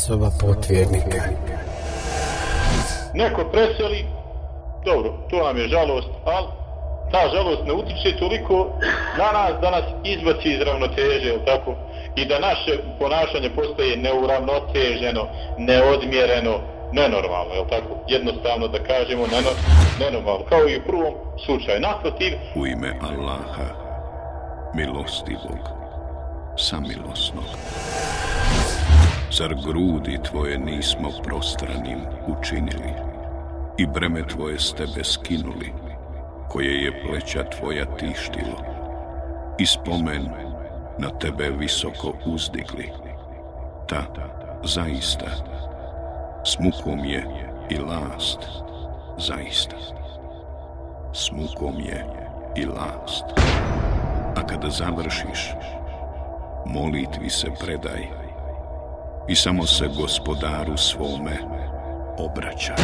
Soba potvjernika. Neko preseli, dobro, to nam je žalost, ali ta žalost ne utiče toliko na nas da nas izbaci iz ravnoteže, jel tako? I da naše ponašanje postaje neuravnoteženo, neodmjereno, nenormalno, jel tako? Jednostavno da kažemo nenormalno, kao i u prvom slučaju. Naprotiv... U ime Allaha, milostivog, samilosnog. Zar grudi tvoje nismo prostranim učinili i breme tvoje s tebe skinuli, koje je pleća tvoja tištilo i spomen na tebe visoko uzdigli. Ta, zaista, s mukom je i last, zaista. S mukom je i last. A kada završiš, molitvi se predaj i samo se gospodaru svome obraća.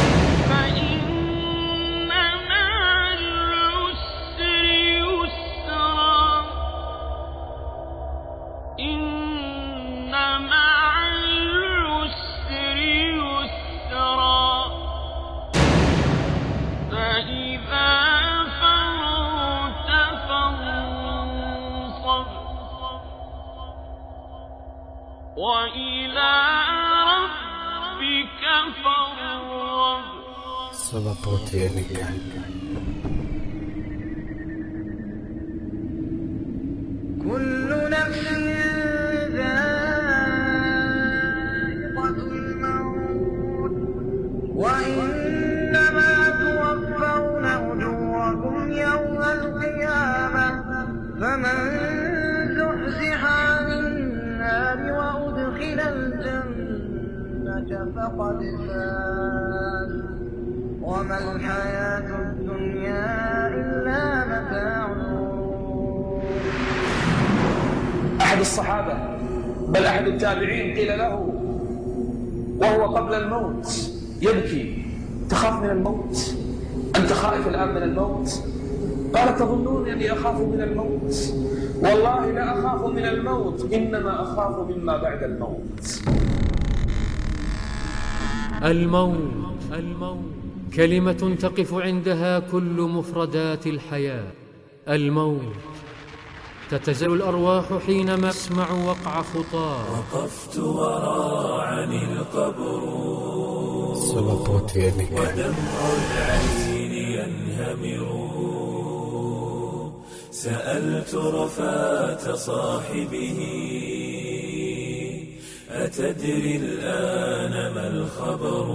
أحد الصحابة بل أحد التابعين قيل له وهو قبل الموت يبكي تخاف من الموت؟ أنت خائف الآن من الموت؟ قال تظنون أني أخاف من الموت؟ والله لا أخاف من الموت إنما أخاف مما بعد الموت. الموت الموت كلمة تقف عندها كل مفردات الحياة. الموت تتزل الأرواح حينما تسمع وقع خطاه. وقفت وراعني القبر. ودمع العين ينهمر. سألت رفاة صاحبه أتدري الآن ما الخبر؟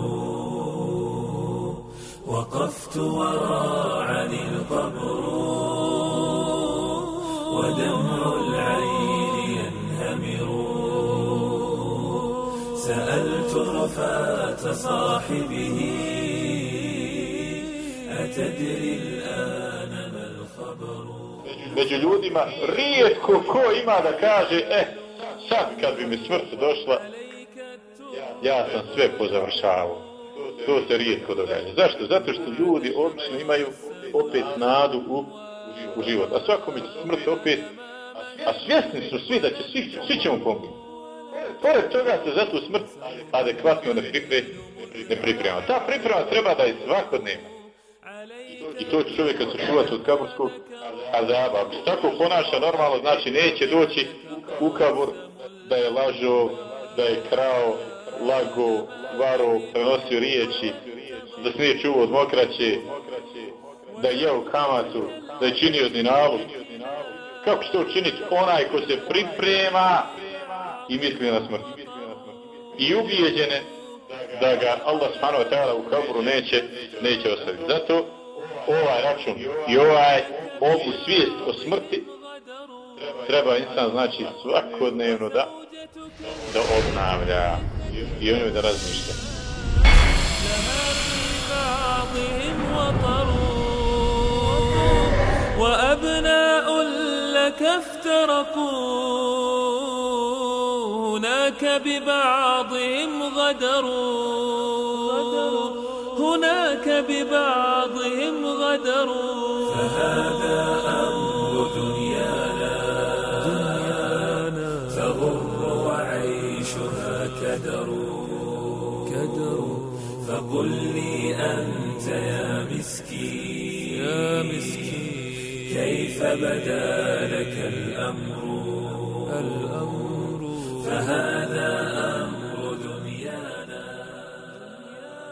وقفت وراعني القبر. ودمع العين ينهمر سألت رفاة صاحبه أتدري الآن ما الخبر Među ljudima rijetko ko ima da kaže, eh, sad kad bi mi smrt došla, ja sam sve pozavršavao. To se rijetko događa. Zašto? Zato što ljudi obično imaju opet nadu u, u život. A svakome će smrt opet, a svjesni su svi da će svi, svi ćemo pomoći. Pored toga se za tu smrt adekvatno ne, pripre, ne priprema. Ta priprema treba da je svakodnevna. I to će čovjeka sačuvati od kaburskog azaba. Ako se tako ponaša normalno, znači neće doći u kabur da je lažo, da je krao, lago, varo, prenosio riječi, da se nije čuvao od mokraće, da je jeo kamatu, da je činio dinavu. Kako će to učiniti onaj ko se priprema i misli na smrt? I ubijeđene da ga Allah subhanahu wa ta'ala u kaburu neće, neće ostaviti. Zato ovaj račun i ovaj ovu svijest o smrti treba insan znači svakodnevno da da obnavlja i o njoj da razmišlja. وأبناء لك افترقوا. هناك ببعضهم غدروا. هناك ببعضهم غدروا. فهذا أمر كيف بدا لك الأمر الأمر فهذا أمر دنيانا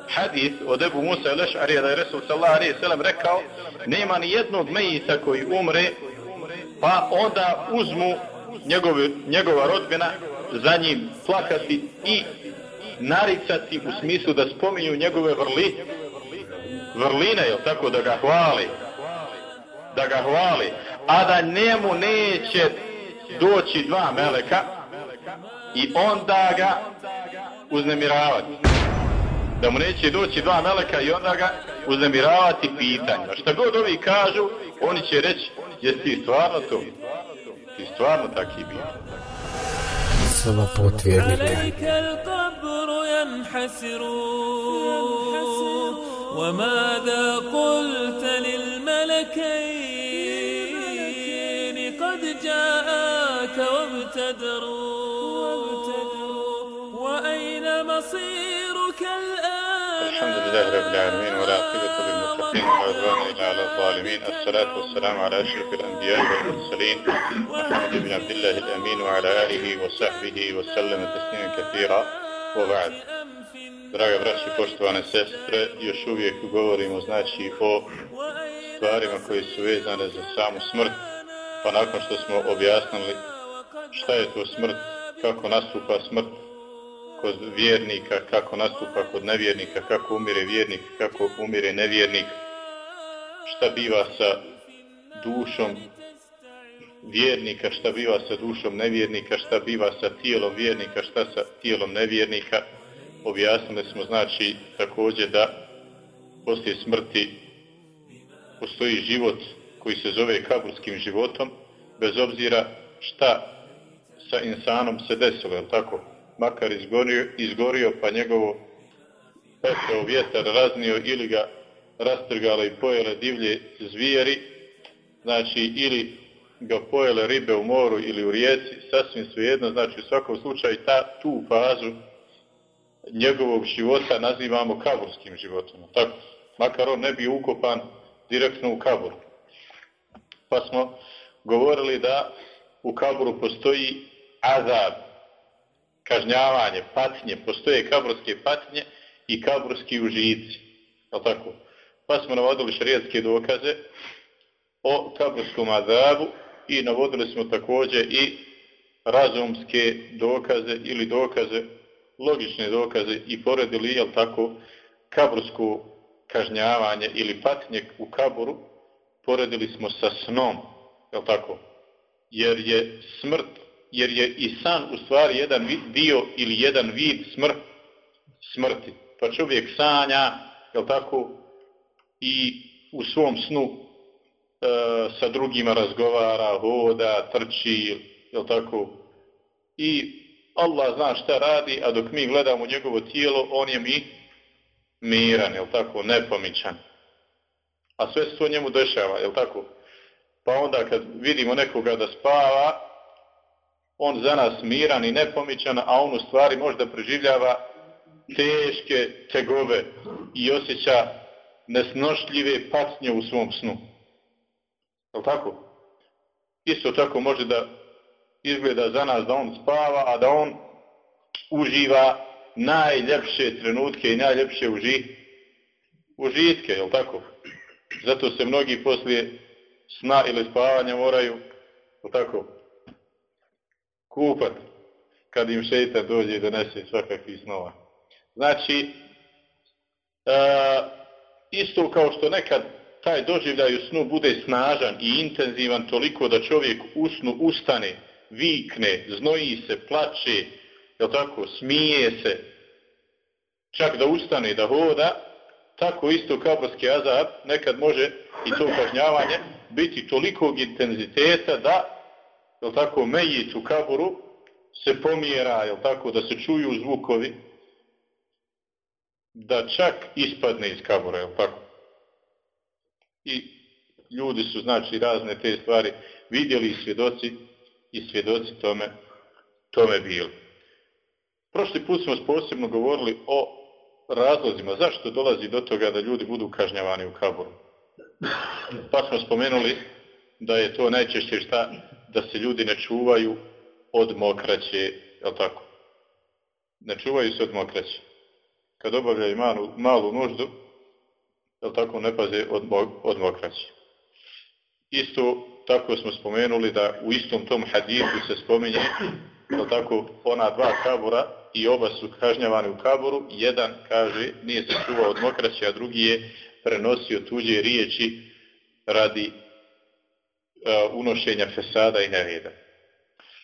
hadis od Ebu Musa al-Eš'arija da je Resul sallallahu alaihi sallam rekao nema ni jednog mejita koji umre pa onda uzmu njegove, njegova rodbina za njim plakati i naricati u smislu da spominju njegove vrli vrline, jel tako, da ga hvali da ga hvali, a da njemu neće doći dva meleka i onda ga uznemiravati. Da mu neće doći dva meleka i onda ga uznemiravati pitanje. Šta god ovi kažu, oni će reći, jesi stvarno to? Ti stvarno taki bio. Sama potvjernite. Alejke وماذا قلت للملكين قد جاءك وابتدروا وأين مصيرك الآن؟ الحمد لله رب العالمين ولا عقبة للمتقين ولا عدوان إلا على الظالمين. الصلاة والسلام على أشرف الأنبياء والمرسلين محمد بن عبد الله الأمين وعلى آله وصحبه وسلم تسليما كثيرا. وبعد. Draga braći, poštovane sestre, još uvijek govorimo znači o stvarima koje su vezane za samu smrt, pa nakon što smo objasnili šta je to smrt, kako nastupa smrt kod vjernika, kako nastupa kod nevjernika, kako umire vjernik, kako umire nevjernik, šta biva sa dušom vjernika, šta biva sa dušom nevjernika, šta biva sa tijelom vjernika, šta sa tijelom nevjernika, objasnili smo znači također da poslije smrti postoji život koji se zove kaburskim životom, bez obzira šta sa insanom se desilo, je tako? Makar izgorio, izgorio pa njegovo pepeo vjetar raznio ili ga rastrgala i pojele divlje zvijeri, znači ili ga pojele ribe u moru ili u rijeci, sasvim svejedno, znači u svakom slučaju ta, tu fazu njegovog života nazivamo kaburskim životom. Tako, makar on ne bi ukopan direktno u kabur. Pa smo govorili da u kaburu postoji azab, kažnjavanje, patnje, postoje kaburske patnje i kaburski užici. Je tako? Pa smo navodili šarijetske dokaze o kaburskom azabu i navodili smo također i razumske dokaze ili dokaze logične dokaze i poredili, jel tako, kabursko kažnjavanje ili patnje u kaburu, poredili smo sa snom, jel tako? Jer je smrt, jer je i san u stvari jedan dio ili jedan vid smrt, smrti. Pa čovjek sanja, jel tako, i u svom snu e, sa drugima razgovara, hoda, trči, jel tako, i Allah zna šta radi, a dok mi gledamo njegovo tijelo, on je mi miran, jel tako, nepomičan. A sve se to njemu dešava, jel tako? Pa onda kad vidimo nekoga da spava, on za nas miran i nepomičan, a on u stvari možda preživljava teške tegove i osjeća nesnošljive patnje u svom snu. Jel tako? Isto tako može da izgleda za nas da on spava, a da on uživa najljepše trenutke i najljepše uži, užitke, je tako? Zato se mnogi poslije sna ili spavanja moraju, jel tako, kupat kad im šeitan dođe i donese svakakvih snova. Znači, e, isto kao što nekad taj doživljaj u snu bude snažan i intenzivan toliko da čovjek u snu ustane, vikne, znoji se, plače, je tako, smije se, čak da ustane, da hoda, tako isto kaborski azab nekad može i to kažnjavanje biti tolikog intenziteta da, je tako, mejit u kaburu se pomjera, je tako, da se čuju zvukovi, da čak ispadne iz kabura, je tako? I ljudi su, znači, razne te stvari vidjeli i svjedoci, i svjedoci tome, tome bili. Prošli put smo posebno govorili o razlozima zašto dolazi do toga da ljudi budu kažnjavani u kaboru. Pa smo spomenuli da je to najčešće šta da se ljudi ne čuvaju od mokraće, je tako? Ne čuvaju se od mokraće. Kad obavljaju malu, malu nuždu, je tako, ne paze od, od mokraće. Isto tako smo spomenuli da u istom tom hadisu se spominje je tako, ona dva kabura i oba su kažnjavani u kaburu. Jedan kaže nije se čuvao od mokraće, a drugi je prenosio tuđe riječi radi uh, unošenja fesada i nereda.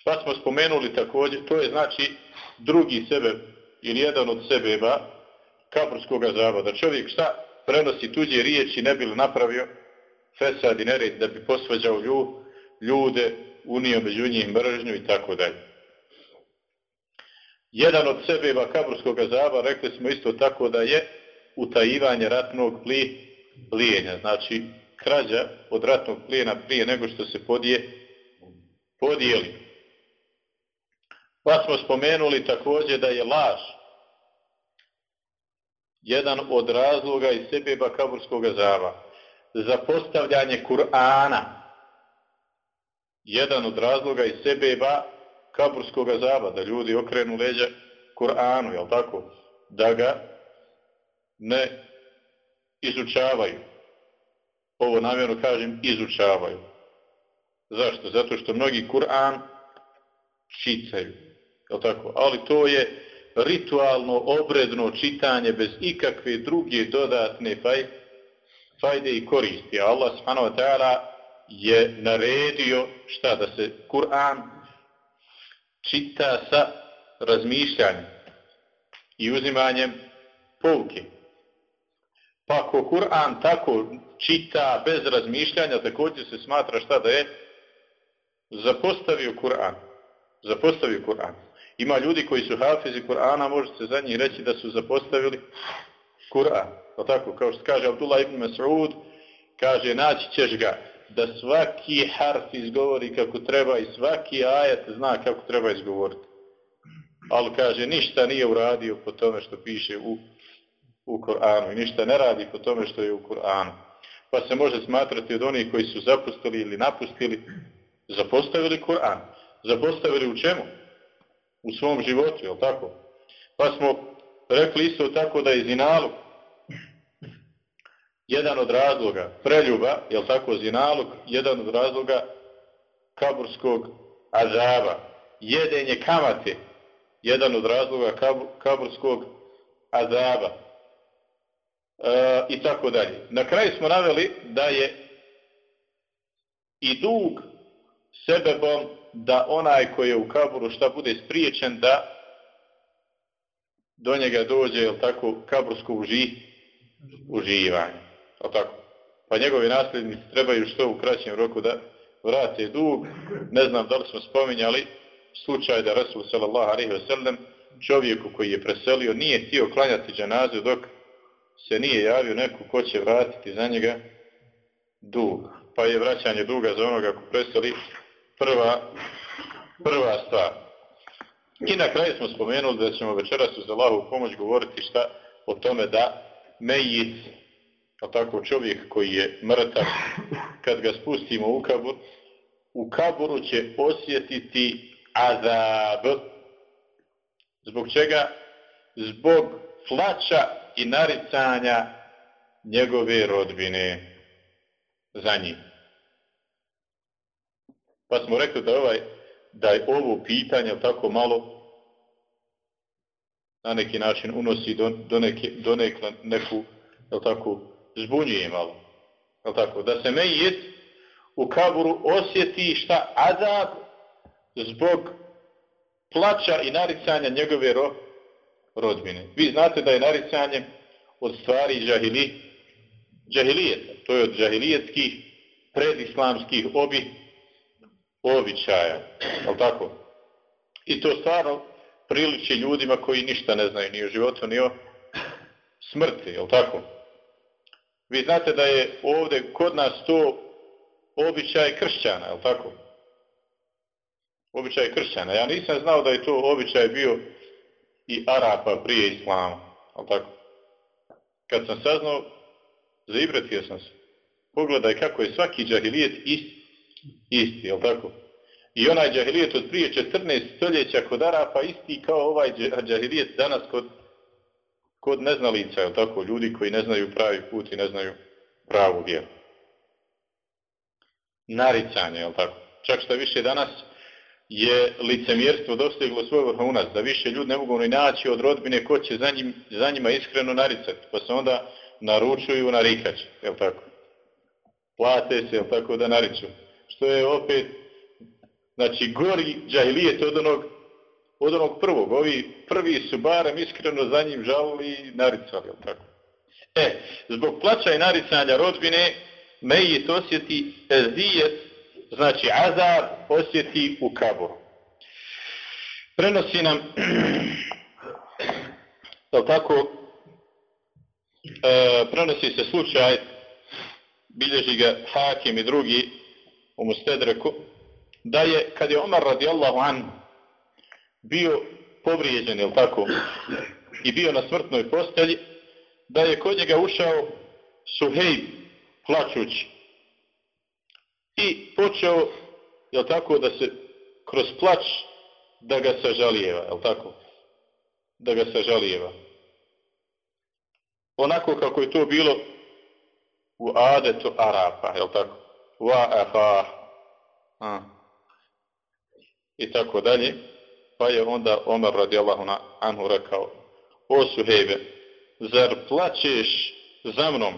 Pa smo spomenuli također, to je znači drugi sebe ili jedan od sebeba kaburskog azaba, da čovjek šta prenosi tuđe riječi ne bi li napravio fesad i nered da bi posvađao ljude, unio među njih mržnju i tako dalje. Jedan od sebeba kaburskog azaba, rekli smo isto tako da je utajivanje ratnog pli, plijenja. Znači, krađa od ratnog plijena prije nego što se podije, podijeli. Pa smo spomenuli također da je laž jedan od razloga i sebeba kaburskog azaba. Za postavljanje Kur'ana jedan od razloga i sebeba kaburskog azaba, da ljudi okrenu leđa Kur'anu, jel tako? Da ga ne izučavaju. Ovo namjerno kažem, izučavaju. Zašto? Zato što mnogi Kur'an čitaju. Jel tako? Ali to je ritualno, obredno čitanje bez ikakve druge dodatne faj, fajde i koristi. Allah subhanahu wa ta'ala je naredio šta da se Kur'an čita sa razmišljanjem i uzimanjem pouke. Pa ako Kur'an tako čita bez razmišljanja, također se smatra šta da je zapostavio Kur'an. Zapostavio Kur'an. Ima ljudi koji su hafizi Kur'ana, može se za njih reći da su zapostavili Kur'an. Pa tako, kao što kaže Abdullah ibn Mas'ud, kaže, naći ćeš ga da svaki harf izgovori kako treba i svaki ajet zna kako treba izgovoriti. Ali kaže, ništa nije uradio po tome što piše u, u Koranu i ništa ne radi po tome što je u Koranu. Pa se može smatrati od onih koji su zapustili ili napustili, zapostavili Koran. Zapostavili u čemu? U svom životu, je tako? Pa smo rekli isto tako da je zinalog jedan od razloga preljuba, jel tako zinalog, jedan od razloga kaburskog azaba, jedenje kamate, jedan od razloga kaburskog azaba, e, i tako dalje. Na kraju smo naveli da je i dug sebebom da onaj koji je u kaburu šta bude spriječen da do njega dođe, jel tako, kabursko uži, uživanje tako? Pa njegovi nasljednici trebaju što u kraćem roku da vrate dug. Ne znam da li smo spominjali slučaj da Rasul sallallahu alaihi wa sallam čovjeku koji je preselio nije htio klanjati džanazu dok se nije javio neko ko će vratiti za njega dug. Pa je vraćanje duga za onoga ko preseli prva, prva stvar. I na kraju smo spomenuli da ćemo večeras uz Allahu pomoć govoriti šta o tome da mejit a tako čovjek koji je mrtav, kad ga spustimo u kabur, u kaburu će osjetiti azab. Zbog čega? Zbog plaća i naricanja njegove rodbine za njih. Pa smo rekli da, ovaj, da je ovo pitanje tako malo na neki način unosi do, do, neke, do nekla, neku, je tako, zbunjuje malo. Je tako? Da se mejit u kaburu osjeti šta azab zbog plaća i naricanja njegove ro, rodbine. Vi znate da je naricanje od stvari džahili, džahilijeta. To je od džahilijetskih predislamskih obi, običaja. Je tako? I to stvarno priliči ljudima koji ništa ne znaju ni o životu, ni o smrti. Je tako? Vi znate da je ovdje kod nas to običaj kršćana, je tako? Običaj kršćana. Ja nisam znao da je to običaj bio i Arapa prije Islama, je tako? kad sam saznao, zaibratio sam se. Pogledaj kako je svaki džahilijet isti, isti, je tako? I onaj džahilijet od prije 14 stoljeća kod Arapa isti kao ovaj džahilijet danas kod, kod neznalica, je tako? Ljudi koji ne znaju pravi put i ne znaju pravu vjeru. Naricanje, je tako? Čak što više danas je licemjerstvo dostiglo svoj vrhunac, da više ljudi ne mogu ni naći od rodbine ko će za, njim, za njima iskreno naricati, pa se onda naručuju na rikač, je tako? Plate se, je tako, da nariču. Što je opet, znači, gori džahilijet od onog, od onog prvog. Ovi prvi su barem iskreno za njim žalili i naricali, je tako? E, zbog plaća i naricanja rodbine, Mejit osjeti ezijet znači azab osjeti u kaboru. Prenosi nam, je tako, e, prenosi se slučaj, bilježi ga Hakim i drugi u Mustedreku, da je, kad je Omar radijallahu an bio povrijeđen, je tako, i bio na smrtnoj postelji, da je kod njega ušao Suhejb, plaćući, i počeo, jel tako, da se kroz plać da ga sažalijeva, jel tako? Da ga sažalijeva. Onako kako je to bilo u adetu Arapa, jel tako? Wa afa. A. I tako dalje. Pa je onda Omar radijallahu anhu rekao, o Suhejbe, zar plaćeš za mnom?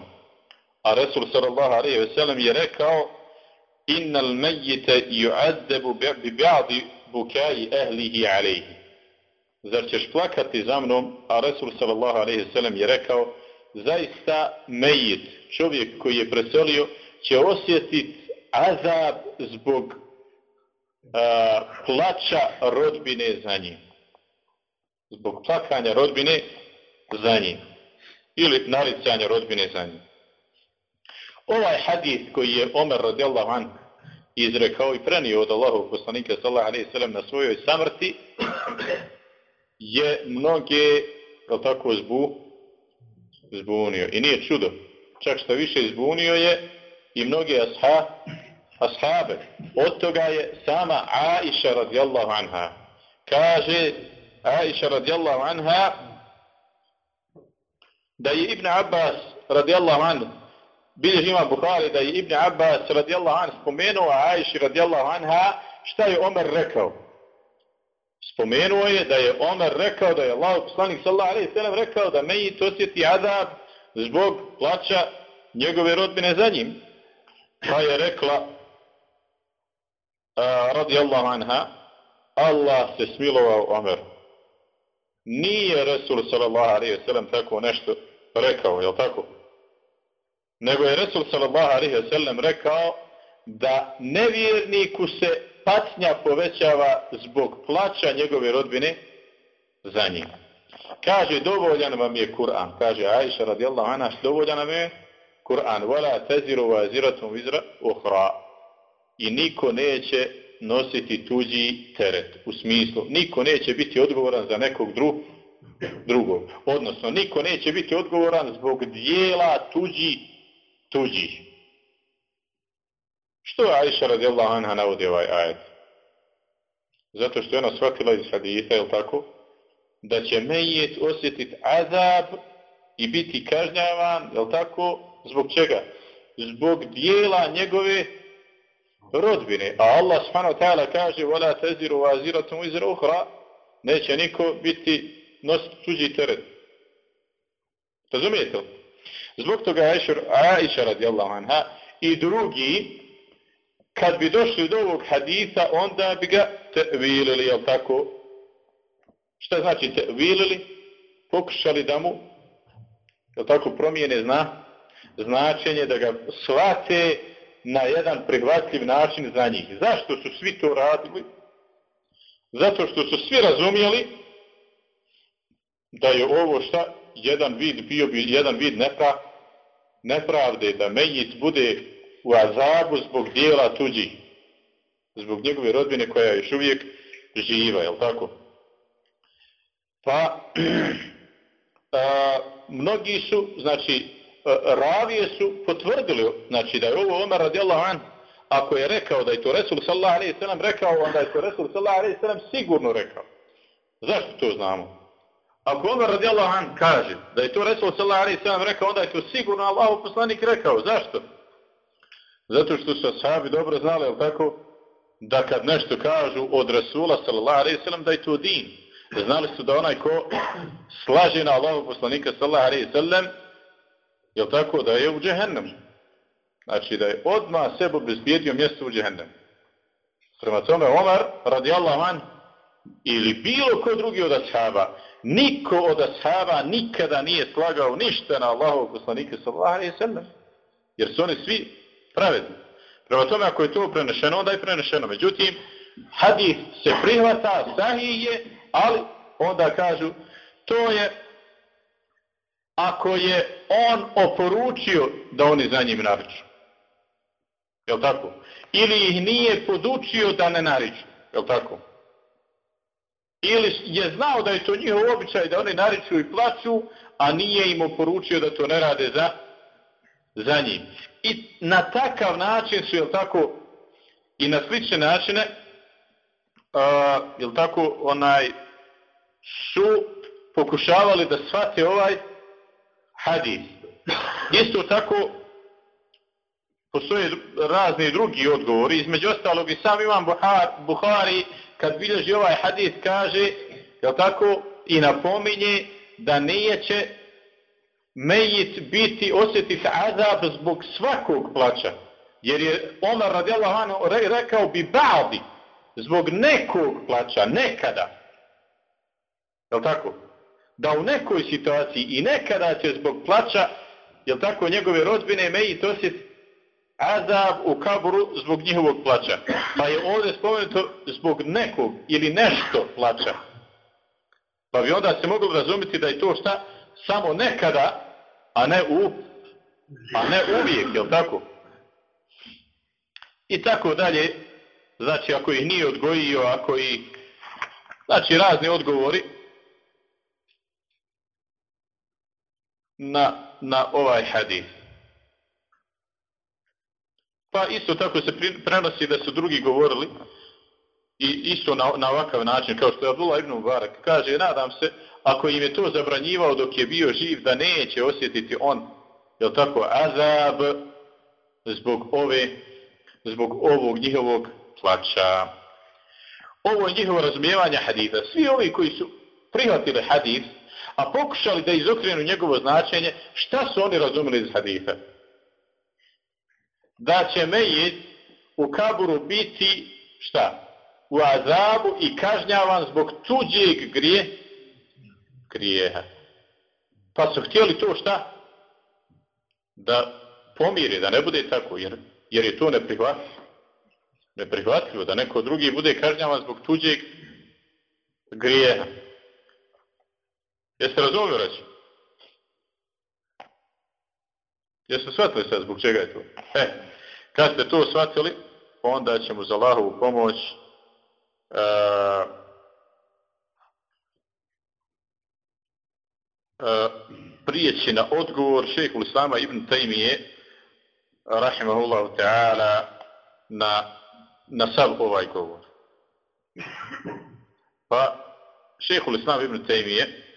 A Resul sallallahu alaihi ve sellem je rekao, innal mejite ju'adzebu bi ba'di bukaji ehlihi alejhi. Zar ćeš plakati za mnom? A Resul sallallahu alaihi sallam je rekao, zaista mejit, čovjek koji je preselio, će osjetiti azab zbog a, plaća rodbine za njim. Zbog plakanja rodbine za njim. Ili naricanja rodbine za njim. Ovaj hadis koji je Omer radijallahu an izrekao i prenio od Allahog poslanika sallallahu alejhi ve sellem na svojoj samrti je mnoge je tako zbu zbunio i nije čudo čak što više zbunio je i mnoge asha, ashabe od toga je sama Aisha radijallahu anha kaže Aisha radijallahu anha da je Ibn Abbas radijallahu anha bilježi ima Bukhari da je Ibn Abbas radijallahu anha spomenuo Aisha radijallahu anha šta je Omer rekao. Spomenuo je da je Omer rekao da je Allah poslanik sallallahu alaihi sallam rekao da meji to osjeti azab zbog plaća njegove rodbine za njim. Pa je rekla a, radijallahu anha Allah se smilovao Omer. Nije Resul sallallahu alaihi wasallam tako nešto rekao, je li tako? nego je Resul sallallahu alaihi wasallam rekao da nevjerniku se patnja povećava zbog plaća njegove rodbine za njim. Kaže, dovoljan vam je Kur'an. Kaže, Aisha radijallahu anha, dovoljan vam je Kur'an. wala taziru wa wizra ukhra. I niko neće nositi tuđi teret. U smislu, niko neće biti odgovoran za nekog dru, drugog. Odnosno, niko neće biti odgovoran zbog dijela tuđi tuđih. Što je Aisha radijallahu anha navodi ovaj ajet? Zato što je ona shvatila iz haditha, je tako? Da će mejijet osjetiti azab i biti kažnjavan, je tako? Zbog čega? Zbog dijela njegove rodbine. A Allah subhanahu wa ta'ala kaže وَلَا تَزِرُ وَازِرَةٌ وِزِرَ اُخْرَ Neće niko biti nositi tuđi teret. Razumijete? Zbog toga Aishur Aisha radijallahu anha i drugi kad bi došli do ovog haditha onda bi ga tevilili, jel tako? Šta znači tevilili? Pokušali da mu jel tako promijene zna? Značenje, da ga shvate na jedan prihvatljiv način za njih. Zašto su svi to radili? Zato što su svi razumjeli da je ovo šta jedan vid bio bi jedan vid nepra, nepravde da menjic bude u azabu zbog dijela tuđi zbog njegove rodbine koja je još uvijek živa, je tako? Pa a, mnogi su, znači, E, ravije su potvrdili, znači, da je ovo Omer radijallahu an, ako je rekao da je to Resul sallallahu alaihi sallam rekao, onda je to Resul sallallahu alaihi sallam sigurno rekao. Zašto to znamo? Ako Omer radijallahu an kaže da je to Resul sallallahu alaihi sallam rekao, onda je to sigurno Allahu poslanik rekao. Zašto? Zato što su sahabi dobro znali, je tako? Da kad nešto kažu od Resula sallallahu alaihi sallam da je to din. Znali su da onaj ko slaže na Allahu poslanika sallallahu alaihi sallam, je tako? Da je u džehennemu. Znači da je odmah sebe obezbijedio mjesto u džehennemu. Prema tome Omar radijallahu an ili bilo ko drugi od ashaba, niko od ashaba nikada nije slagao ništa na Allahov poslanika sallallahu alejhi ve sellem. Jer su oni svi pravedni. Prema tome ako je to prenešeno, onda je prenešeno. Međutim, hadis se prihvata, sahih je, ali onda kažu, to je ako je on oporučio da oni za njim nariču. Jel tako? Ili ih nije podučio da ne nariču. Jel tako? Ili je znao da je to njihov običaj da oni nariču i plaću, a nije im oporučio da to ne rade za, za njim. I na takav način su, jel tako, i na slične načine, uh, jel tako, onaj, su pokušavali da shvate ovaj hadis. Isto tako, postoje razni drugi odgovori, između ostalog i sam imam Buhari, kad bilježi ovaj hadis, kaže, je tako, i napominje da nije će mejit biti, osjetiti azab zbog svakog plaća. Jer je Omar radijallahu anhu rekao bi ba'di, zbog nekog plaća, nekada. Je tako? Da u nekoj situaciji i nekada će zbog plaća, je tako, njegove rodbine mejit osjetiti azab u kaburu zbog njihovog plaća. Pa je ovdje spomenuto zbog nekog ili nešto plaća. Pa bi onda se moglo razumjeti da je to šta samo nekada, a ne u a ne uvijek, je tako? I tako dalje, znači ako ih nije odgojio, ako ih, znači razni odgovori na, na ovaj hadis. Pa isto tako se prenosi da su drugi govorili i isto na, na ovakav način, kao što je Abdullah ibn Mubarak kaže, nadam se, ako im je to zabranjivao dok je bio živ, da neće osjetiti on, je tako, azab zbog ove, zbog ovog njihovog plaća. Ovo je njihovo razumijevanje haditha. Svi ovi koji su prihvatili hadith, a pokušali da izokrenu njegovo značenje, šta su oni razumili iz haditha? da će mejit u kaburu biti šta? U azabu i kažnjavan zbog tuđeg grije, grijeha. Pa su htjeli to šta? Da pomiri, da ne bude tako, jer, jer je to neprihvatljivo. Neprihvatljivo da neko drugi bude kažnjavan zbog tuđeg grijeha. Jeste razumio reći? Jeste shvatili sad zbog čega je to? E, kad ste to shvatili, onda ćemo za Allahovu pomoć uh, uh, prijeći na odgovor šehehu Islama ibn Taymiye, rahimahullahu ta'ala, na, na sav ovaj govor. Pa, šehehu Islama ibn Taymiye,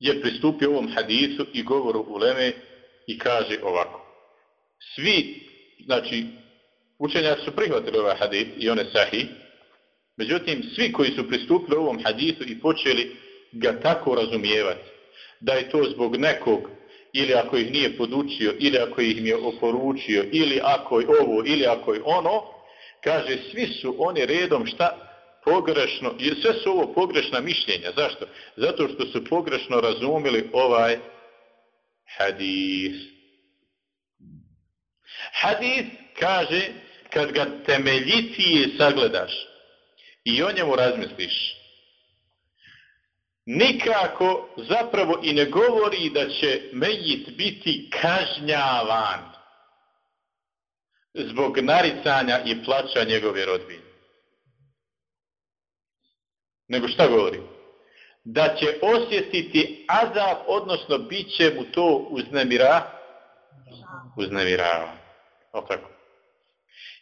je pristupio ovom hadisu i govoru uleme i kaže ovako. Svi, znači, učenjaci su prihvatili ovaj hadis i one sahi, međutim, svi koji su pristupili ovom hadisu i počeli ga tako razumijevati, da je to zbog nekog, ili ako ih nije podučio, ili ako ih je oporučio, ili ako je ovo, ili ako je ono, kaže, svi su oni redom šta pogrešno, i sve su ovo pogrešna mišljenja. Zašto? Zato što su pogrešno razumili ovaj hadis. Hadis kaže, kad ga temeljitije sagledaš i o njemu razmisliš, nikako zapravo i ne govori da će Mejit biti kažnjavan zbog naricanja i plaća njegove rodbine. Nego šta govori? Da će osjetiti azab, odnosno bit će mu to uznemira, uznemirava. O tako.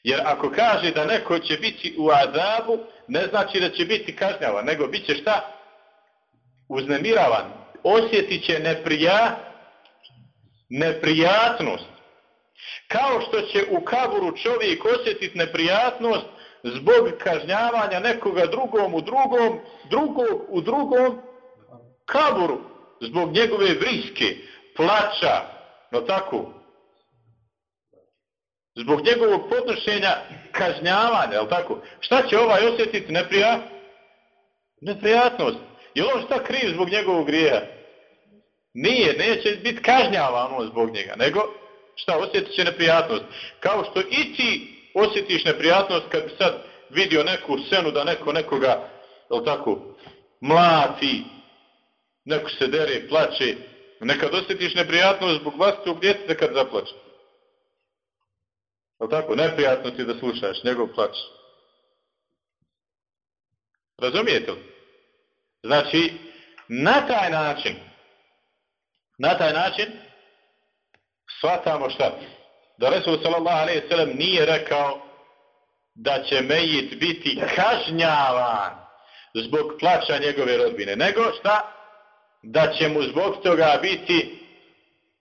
Jer ako kaže da neko će biti u azabu, ne znači da će biti kažnjavan, nego bit će šta? Uznemiravan. Osjetit će neprija, neprijatnost. Kao što će u kaburu čovjek osjetiti neprijatnost zbog kažnjavanja nekoga drugom u drugom, drugog u drugom kaburu, zbog njegove vriske, plača, no tako, zbog njegovog podnošenja kažnjavanja, je tako? Šta će ovaj osjetiti neprija? neprijatnost? Je on šta kriv zbog njegovog grijeha? Nije, neće biti kažnjavan on zbog njega, nego šta osjetit će neprijatnost. Kao što i ti osjetiš neprijatnost kad bi sad vidio neku scenu da neko nekoga, je tako, mlati, neko se dere, plače, nekad osjetiš neprijatnost zbog vlastitog djeteta kad zaplače. Je tako? Neprijatno ti da slušaš njegov plač. Razumijete li? Znači, na taj način, na taj način, shvatamo šta? Da Resul sallallahu alaihi sallam nije rekao da će Mejit biti kažnjavan zbog plaća njegove rodbine, nego šta? Da će mu zbog toga biti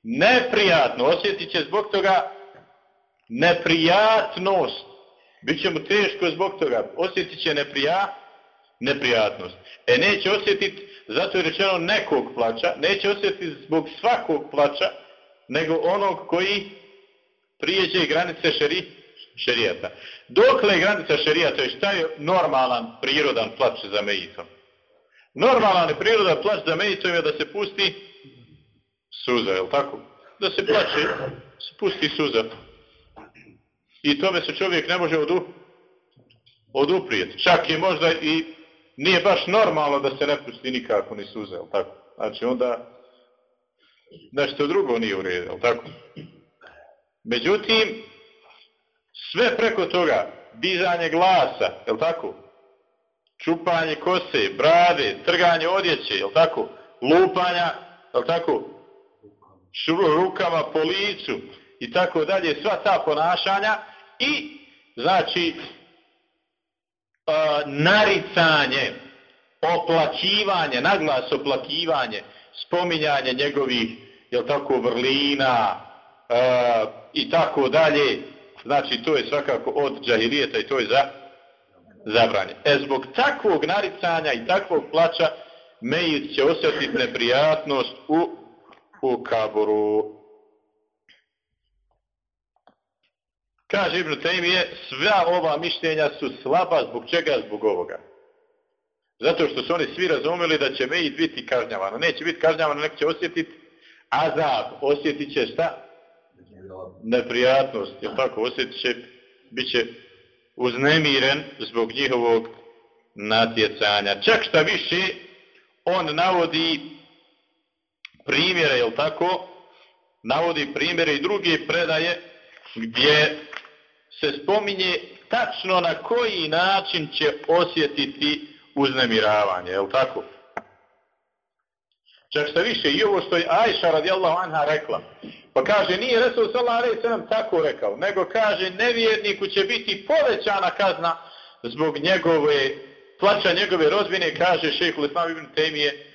neprijatno, osjetit će zbog toga neprijatnost. Biće mu teško zbog toga. Osjetit će neprija, neprijatnost. E neće osjetiti, zato je rečeno nekog plaća, neće osjetiti zbog svakog plaća, nego onog koji prijeđe granice šeri, šerijata. Dokle je granica šerijata i šta je normalan, prirodan plać za mejitom? Normalan i prirodan plać za mejitom je da se pusti suza, je tako? Da se plaće, se pusti suza i tome se čovjek ne može odu, oduprijeti. Čak je možda i nije baš normalno da se ne pusti nikako ni suza, suze, tako? Znači onda nešto drugo nije u redu, tako? Međutim, sve preko toga, dizanje glasa, je tako? Čupanje kose, brade, trganje odjeće, je tako? Lupanja, je tako? Rukama po licu i tako dalje, sva ta ponašanja, i znači uh, naricanje, oplaćivanje, naglas oplakivanje, spominjanje njegovih, jel tako, vrlina e, i tako dalje, znači to je svakako od džahilijeta i to je za zabranje. E zbog takvog naricanja i takvog plaća, Mejit će osjetiti neprijatnost u, u kaboru. Kaže Ibn Taymije, sva ova mišljenja su slaba, zbog čega? Zbog ovoga. Zato što su oni svi razumeli da će Mejit biti kažnjavan. Neće biti kažnjavan, nek će osjetiti azab, osjetit će šta? Neprijatnost, je tako? Osjetit će, bit će uznemiren zbog njihovog natjecanja. Čak šta više, on navodi primjere, je tako? Navodi primjere i druge predaje gdje se spominje tačno na koji način će osjetiti uznemiravanje, je tako? Čak što više, i ovo što je Ajša radijallahu anha rekla, pa kaže, nije Resul sallallahu alaihi sallam tako rekao, nego kaže, nevjerniku će biti povećana kazna zbog njegove, plaća njegove rozbine, kaže šeho Lislam ibn Temije,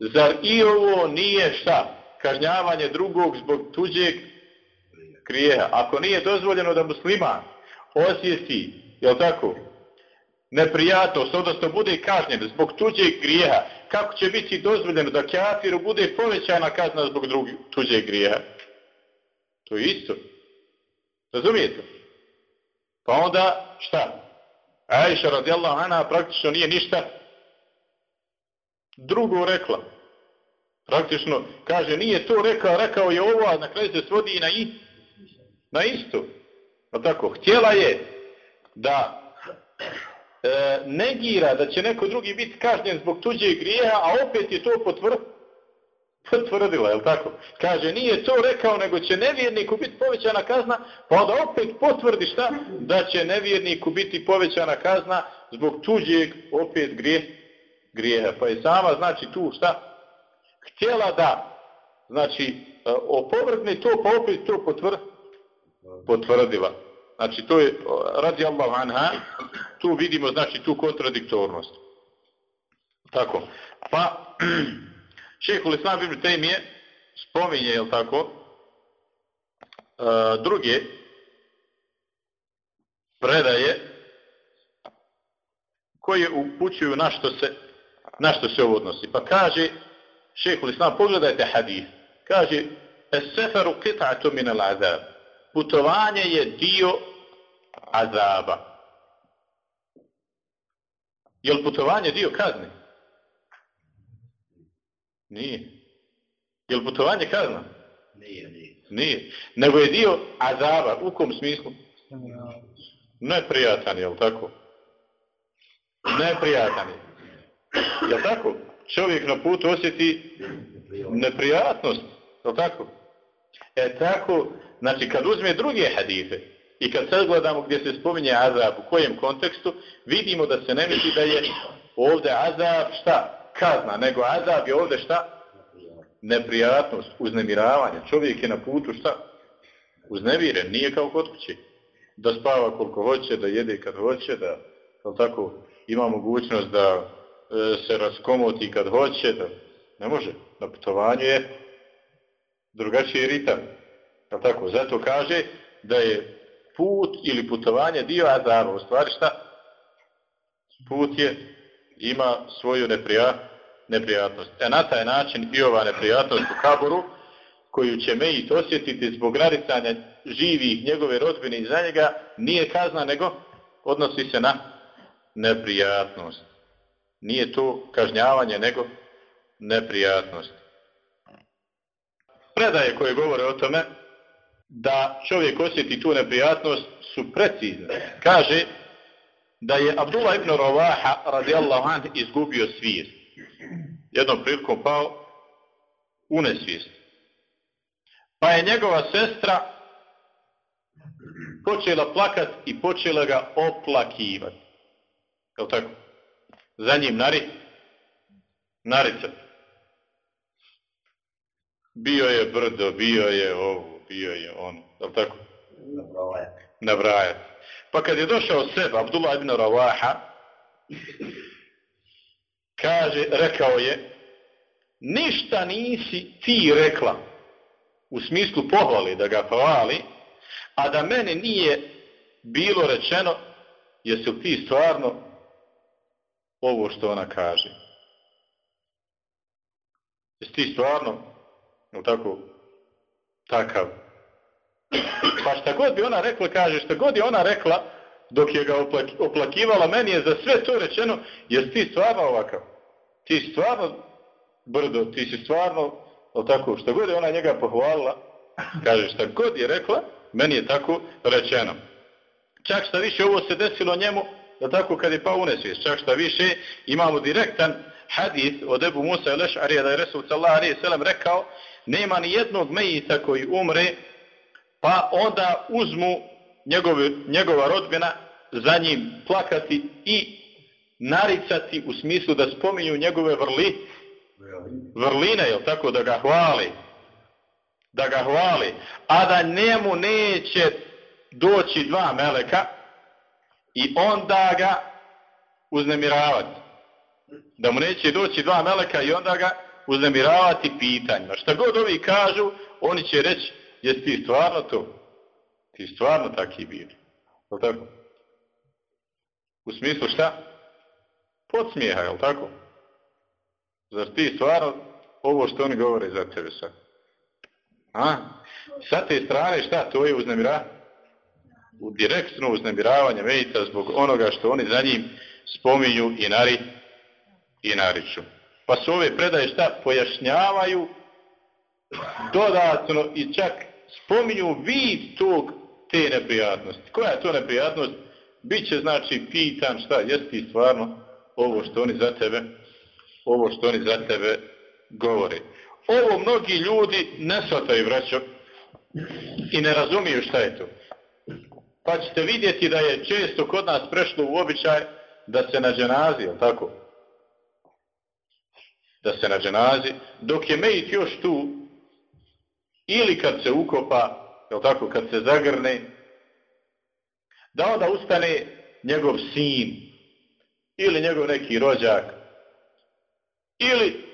zar i ovo nije šta? Kažnjavanje drugog zbog tuđeg grijeha. Ako nije dozvoljeno da musliman osjeti, je tako, neprijatnost, odnosno bude kažnjen zbog tuđeg grijeha, kako će biti dozvoljeno da kafiru bude povećana kazna zbog drugi, tuđe grijeha? To je isto. Razumijete? Pa onda, šta? Aisha radijallahu anha praktično nije ništa drugo rekla. Praktično, kaže, nije to rekao, rekao je ovo, a na kraju se svodi i na i na isto. Pa tako, htjela je da e, negira da će neko drugi biti kažnjen zbog tuđe grijeha, a opet je to potvr, potvrdila, je tako? Kaže, nije to rekao, nego će nevjerniku biti povećana kazna, pa onda opet potvrdi šta? Da će nevjerniku biti povećana kazna zbog tuđeg opet grije, grijeha. Pa je sama, znači, tu šta? Htjela da, znači, e, opovrgne to, pa opet to potvr, potvrdila. Znači, to je, radi Allah anha, tu vidimo, znači, tu kontradiktornost. Tako. Pa, šehhul Islam ibn Taymiye spominje, je tako, uh, druge predaje koje upućuju na što se na što se ovo odnosi. Pa kaže šehhul Islam, pogledajte hadith. Kaže, es-seferu qita'atu min al-azab. Putovanje je dio azaba. Je li putovanje dio kazne? Nije. Je li putovanje kazna? Nije, nije. Nije. Nego je dio azaba. U kom smislu? Neprijatan, je li tako? Neprijatan je. Je li tako? Čovjek na putu osjeti neprijatnost. Je li tako? E tako, znači kad uzme druge hadife i kad sad gledamo gdje se spominje azab u kojem kontekstu, vidimo da se ne misli da je ovdje azab šta? kazna, nego azab je ovdje šta? Neprijatnost, uznemiravanje. Čovjek je na putu šta? Uznemiren, nije kao kod kuće. Da spava koliko hoće, da jede kad hoće, da tako, ima mogućnost da e, se raskomoti kad hoće, da ne može. Na putovanju je drugačiji ritam. Jel tako, zato kaže da je put ili putovanje dio azaba. U stvari šta? Put je ima svoju neprija, neprijatnost. E na taj način i ova neprijatnost u kaboru, koju će Mejit osjetiti zbog naricanja živih njegove rodbine iza njega, nije kazna, nego odnosi se na neprijatnost. Nije to kažnjavanje, nego neprijatnost. Predaje koje govore o tome da čovjek osjeti tu neprijatnost su precizne. Kaže, da je Abdullah ibn Ravaha radijallahu anhu izgubio svijest. Jednom prilikom pao u nesvijest. Pa je njegova sestra počela plakat i počela ga oplakivati. Je tako? Za njim nari, narica. Bio je brdo, bio je ovo, bio je on. Je tako? Nabrajat. Nabrajat. Pa kad je došao sebe, Abdullah ibn Ravaha, kaže, rekao je, ništa nisi ti rekla u smislu pohvali da ga hvali, a da mene nije bilo rečeno, jesi ti stvarno ovo što ona kaže. Jesi ti stvarno, no tako, takav, Pa šta god bi ona rekla, kaže, šta god je ona rekla, dok je ga oplakivala, meni je za sve to rečeno, jer ti stvarno ovakav? Ti stvarno brdo, ti si stvarno, o tako, šta god je ona njega pohvalila, kaže, šta god je rekla, meni je tako rečeno. Čak šta više ovo se desilo njemu, da tako kad je pa unesvijest, čak šta više imamo direktan hadis od Ebu Musa i Lešarija da je Resul sallallahu alaihi sallam rekao, nema ni jednog mejita koji umre pa onda uzmu njegove, njegova rodbina za njim plakati i naricati u smislu da spominju njegove vrli, vrline, jel tako, da ga hvali, da ga hvali, a da njemu neće doći dva meleka i onda ga uznemiravati. Da mu neće doći dva meleka i onda ga uznemiravati pitanjima. Šta god ovi kažu, oni će reći, Jesi ti stvarno to? Ti stvarno taki bili. Jel tako? U smislu šta? Podsmijeha, jel tako? Zar ti stvarno ovo što oni govore za tebe sad? A? Sa te strane šta? To je uznemira? U direktno uznemiravanje medita zbog onoga što oni za njim spominju i nari i nariču. Pa su ove predaje šta? Pojašnjavaju dodatno i čak spominju vid tog te neprijatnosti. Koja je to neprijatnost? Biće znači pitan šta jesti ti stvarno ovo što oni za tebe ovo što oni za tebe govore. Ovo mnogi ljudi ne shvataju, vraćo, i ne razumiju šta je to. Pa ćete vidjeti da je često kod nas prešlo u običaj da se na dženazi, tako? Da se na dženazi, dok je mejit još tu, ili kad se ukopa, jel tako, kad se zagrne, da onda ustane njegov sin, ili njegov neki rođak, ili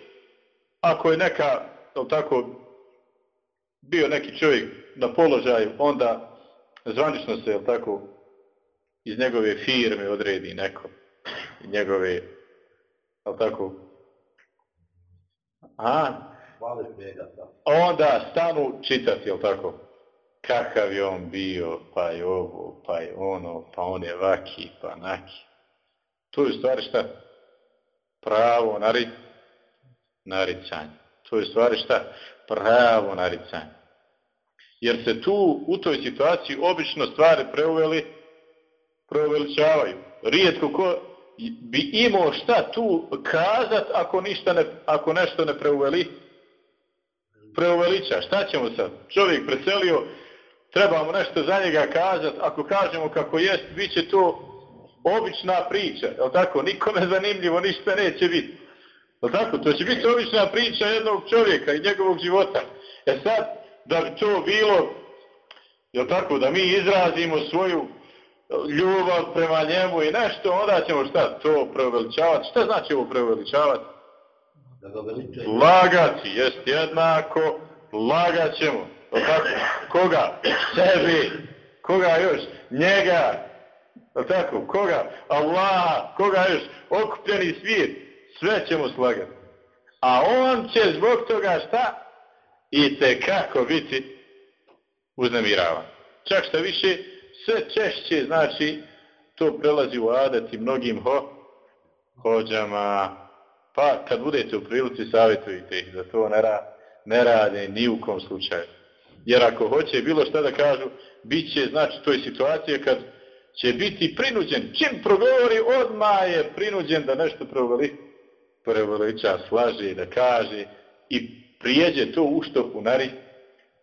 ako je neka, jel tako, bio neki čovjek na položaju, onda zvanično se, jel tako, iz njegove firme odredi neko, njegove, jel tako, a, onda stanu čitati, jel tako, kakav je on bio, pa je ovo, pa je ono, pa on je vaki, pa naki. To je stvari šta? Pravo nari, naricanje. To je stvari šta? Pravo naricanje. Jer se tu, u toj situaciji, obično stvari preuveli, preuveličavaju. Rijetko ko bi imao šta tu kazat ako, ništa ne, ako nešto ne preuveli, preuveliča. Šta ćemo sad? Čovjek preselio, trebamo nešto za njega kazati. ako kažemo kako jest, bit će to obična priča, je tako? Nikome zanimljivo ništa neće biti. Je tako? To će biti obična priča jednog čovjeka i njegovog života. E sad, da bi to bilo, je tako, da mi izrazimo svoju ljubav prema njemu i nešto, onda ćemo šta to preuveličavati. Šta znači ovo preuveličavati? Lagati, jest jednako, lagat ćemo. Tako? Pa Koga? Sebi. Koga još? Njega. Tako? Koga? Allah. Koga još? Okupljeni svijet. Sve ćemo slagati. A on će zbog toga šta? I te kako biti uznemiravan. Čak što više, sve češće, znači, to prelazi u adet i mnogim ho, hođama. Pa, kad budete u prilici, savjetujte ih da to ne, ra, ne rade ni u kom slučaju. Jer ako hoće bilo šta da kažu, bit će, znači, to je situacija kad će biti prinuđen, čim progovori, odmah je prinuđen da nešto preuveli, preuveliča, slaže, da kaže i prijeđe to ušto u, nari,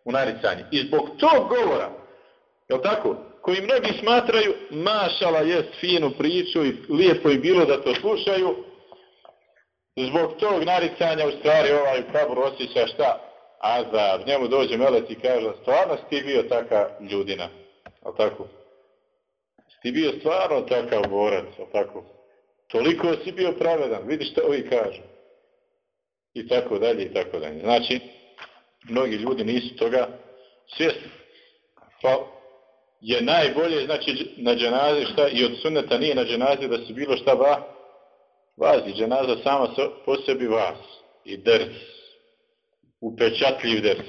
u naricanje. I zbog tog govora, je tako, koji mnogi smatraju, mašala jest finu priču i lijepo je bilo da to slušaju, zbog tog naricanja u stvari ovaj kabur osjeća šta? Azab. Njemu dođe melet i kaže, stvarno si ti bio taka ljudina. Ali tako? Si ti bio stvarno takav borac, ali tako? Toliko si bio pravedan, vidi što ovi kažu. I tako dalje, i tako dalje. Znači, mnogi ljudi nisu toga svjesni. Pa je najbolje, znači, na dženazi šta, i od sunneta nije na dženazi da se bilo šta va, vazi. Dženaza sama po sebi vas. I ders. Upečatljiv ders.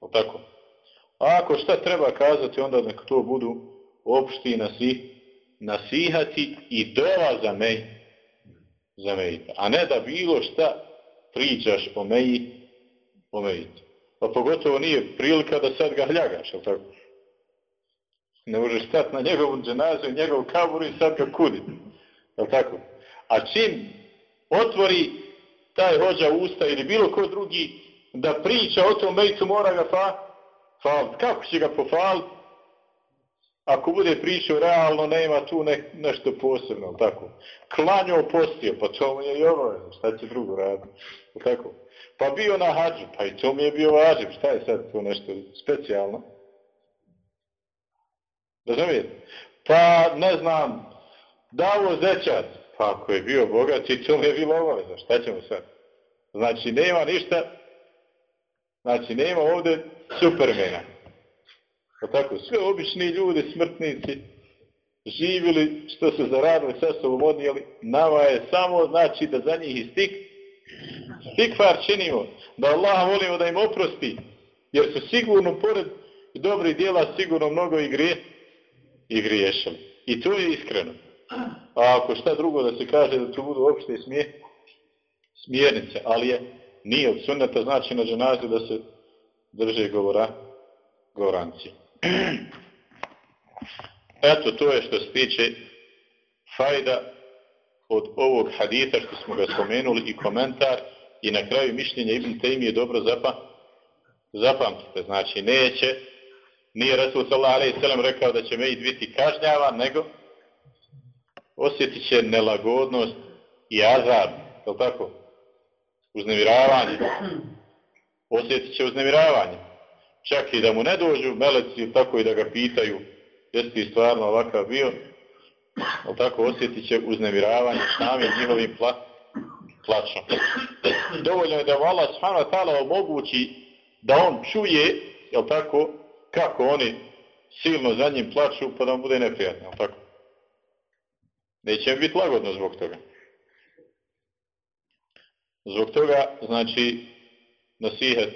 O tako? A ako šta treba kazati, onda nek to budu opšti nasi, nasihati i dova za mej. Za mejita. A ne da bilo šta pričaš o meji, o mejitu. Pa pogotovo nije prilika da sad ga hljagaš, ali tako? Ne možeš stati na njegovu dženazu i njegov kaburu i sad ga kuditi. Je tako? A čim otvori taj hođa usta ili bilo ko drugi da priča o tom mejcu, mora ga fa, fa, kako će ga pofaliti? Ako bude pričao realno, nema tu ne, nešto posebno, tako. Klanjo postio, pa to mu je i ovo, šta će drugo raditi, tako. Pa bio na hađu, pa i to mi je bio vađiv, šta je sad to nešto specijalno? Razumijete? Pa, ne znam, davo zećac, pa ako je bio bogat, i to je bilo obaveza, šta ćemo sad? Znači, nema ništa, znači, nema ovdje supermena. Pa tako, sve obični ljudi, smrtnici, živili što se zaradili, sve su umodnijeli, nama je samo, znači, da za njih istik, stikvar činimo, da Allah volimo da im oprosti, jer su sigurno, pored dobrih dijela, sigurno mnogo i grije, i griješili. I to je iskreno. A ako šta drugo da se kaže da to budu opšte smije, smjernice, ali je nije od sunneta znači na dženazi da se drže govora, govoranci. Eto, to je što se tiče fajda od ovog hadita što smo ga spomenuli i komentar i na kraju mišljenja Ibn Taymi je dobro zapa, zapamtite. Znači, neće, nije Rasul sallallahu alaihi sallam rekao da će Mejit biti kažnjavan, nego osjetit će nelagodnost i azab, je tako? Uznemiravanje. Osjetit će uznemiravanje. Čak i da mu ne dođu meleci, tako i da ga pitaju, jesi ti stvarno ovakav bio, ali tako osjetit će uznemiravanje samim njihovim pla, plaćom. Dovoljno je da mu Allah subhanahu ta'ala omogući da on čuje, je tako, kako oni silno za njim plaću, pa da mu bude neprijatno, tako? Neće biti lagodno zbog toga. Zbog toga, znači, nasihet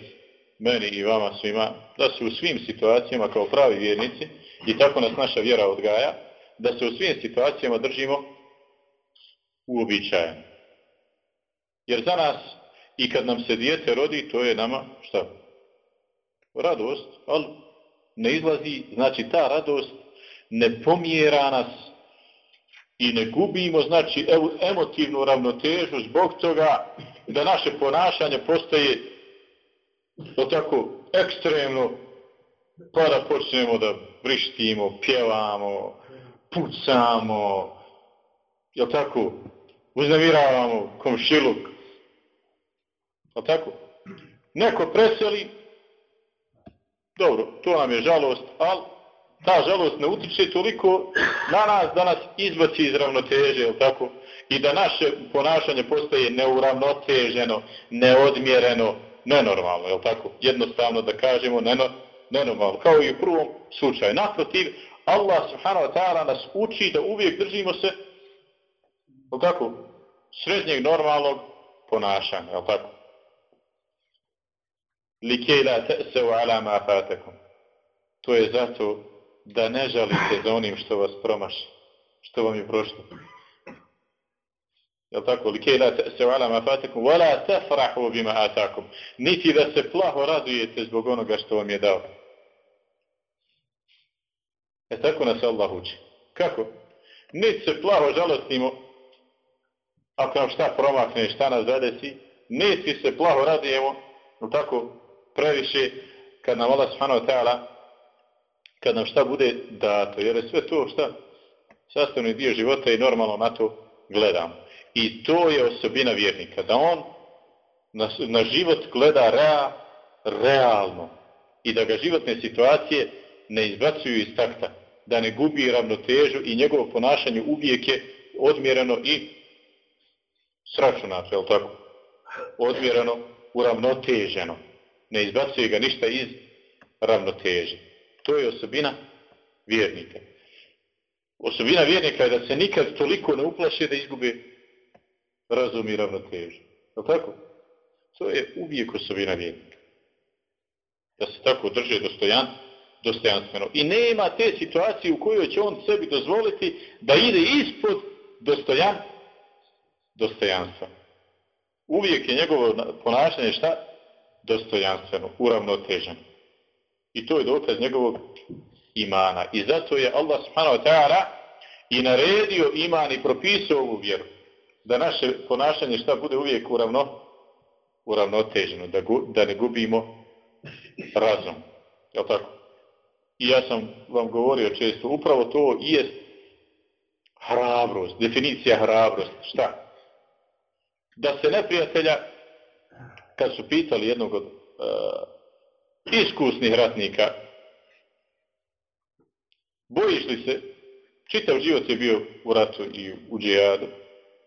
meni i vama svima, da se u svim situacijama kao pravi vjernici, i tako nas naša vjera odgaja, da se u svim situacijama držimo uobičajeno. Jer za nas, i kad nam se dijete rodi, to je nama, šta? Radost, ali ne izlazi, znači ta radost ne pomjera nas i ne gubimo, znači, emotivnu ravnotežu zbog toga da naše ponašanje postaje to tako ekstremno pa da počnemo da brištimo, pjevamo, pucamo, jel tako, uznemiravamo komšiluk, jel tako? Neko preseli, dobro, to nam je žalost, ali ta žalost ne utiče toliko na nas da nas izbaci iz ravnoteže, jel tako? I da naše ponašanje postaje neuravnoteženo, neodmjereno, nenormalno, jel tako? Jednostavno da kažemo nenormalno, kao i u prvom slučaju. Naprotiv, Allah subhanahu wa ta'ala nas uči da uvijek držimo se jel tako? Srednjeg normalnog ponašanja, jel tako? Likej la te'seu ala ma fatakum. To je zato da ne žalite za onim što vas promaši, što vam je prošlo. Jel tako? Likej la te'seu ala ma fatakum, wala tafrahu bima atakum. Niti da se plaho radujete zbog onoga što vam je dao. E tako nas Allah uči. Kako? Niti se plaho žalostimo ako nam šta promakne, šta nas zadesi, niti se plaho radujemo, no tako, previše, kad nam Allah subhanahu wa ta'ala, kad nam šta bude dato, jer je sve to šta sastavni dio života i normalno na to gledam. I to je osobina vjernika, da on na, na život gleda rea, realno i da ga životne situacije ne izbacuju iz takta, da ne gubi ravnotežu i njegovo ponašanje uvijek je odmjereno i sračunato, je li tako? Odmjereno, uravnoteženo. Ne izbacuje ga ništa iz ravnoteže. To je osobina vjernika. Osobina vjernika je da se nikad toliko ne uplaše da izgubi razum i ravnotežu. Je li tako? To je uvijek osobina vjernika. Da se tako drže dostojan, dostojanstveno. I nema te situacije u kojoj će on sebi dozvoliti da ide ispod dostojan, dostojanstva. Uvijek je njegovo ponašanje šta? Dostojanstveno, uravnoteženo. I to je dokaz njegovog imana. I zato je Allah subhanahu wa ta'ala i naredio iman i propisao ovu vjeru. Da naše ponašanje šta bude uvijek uravno, uravnoteženo. Da, gu, da ne gubimo razum. Je tako? I ja sam vam govorio često, upravo to i jest hrabrost, definicija hrabrost. Šta? da se neprijatelja, kad su pitali jednog od uh, iskusnih ratnika, bojiš li se, čitav život je bio u ratu i u džihadu,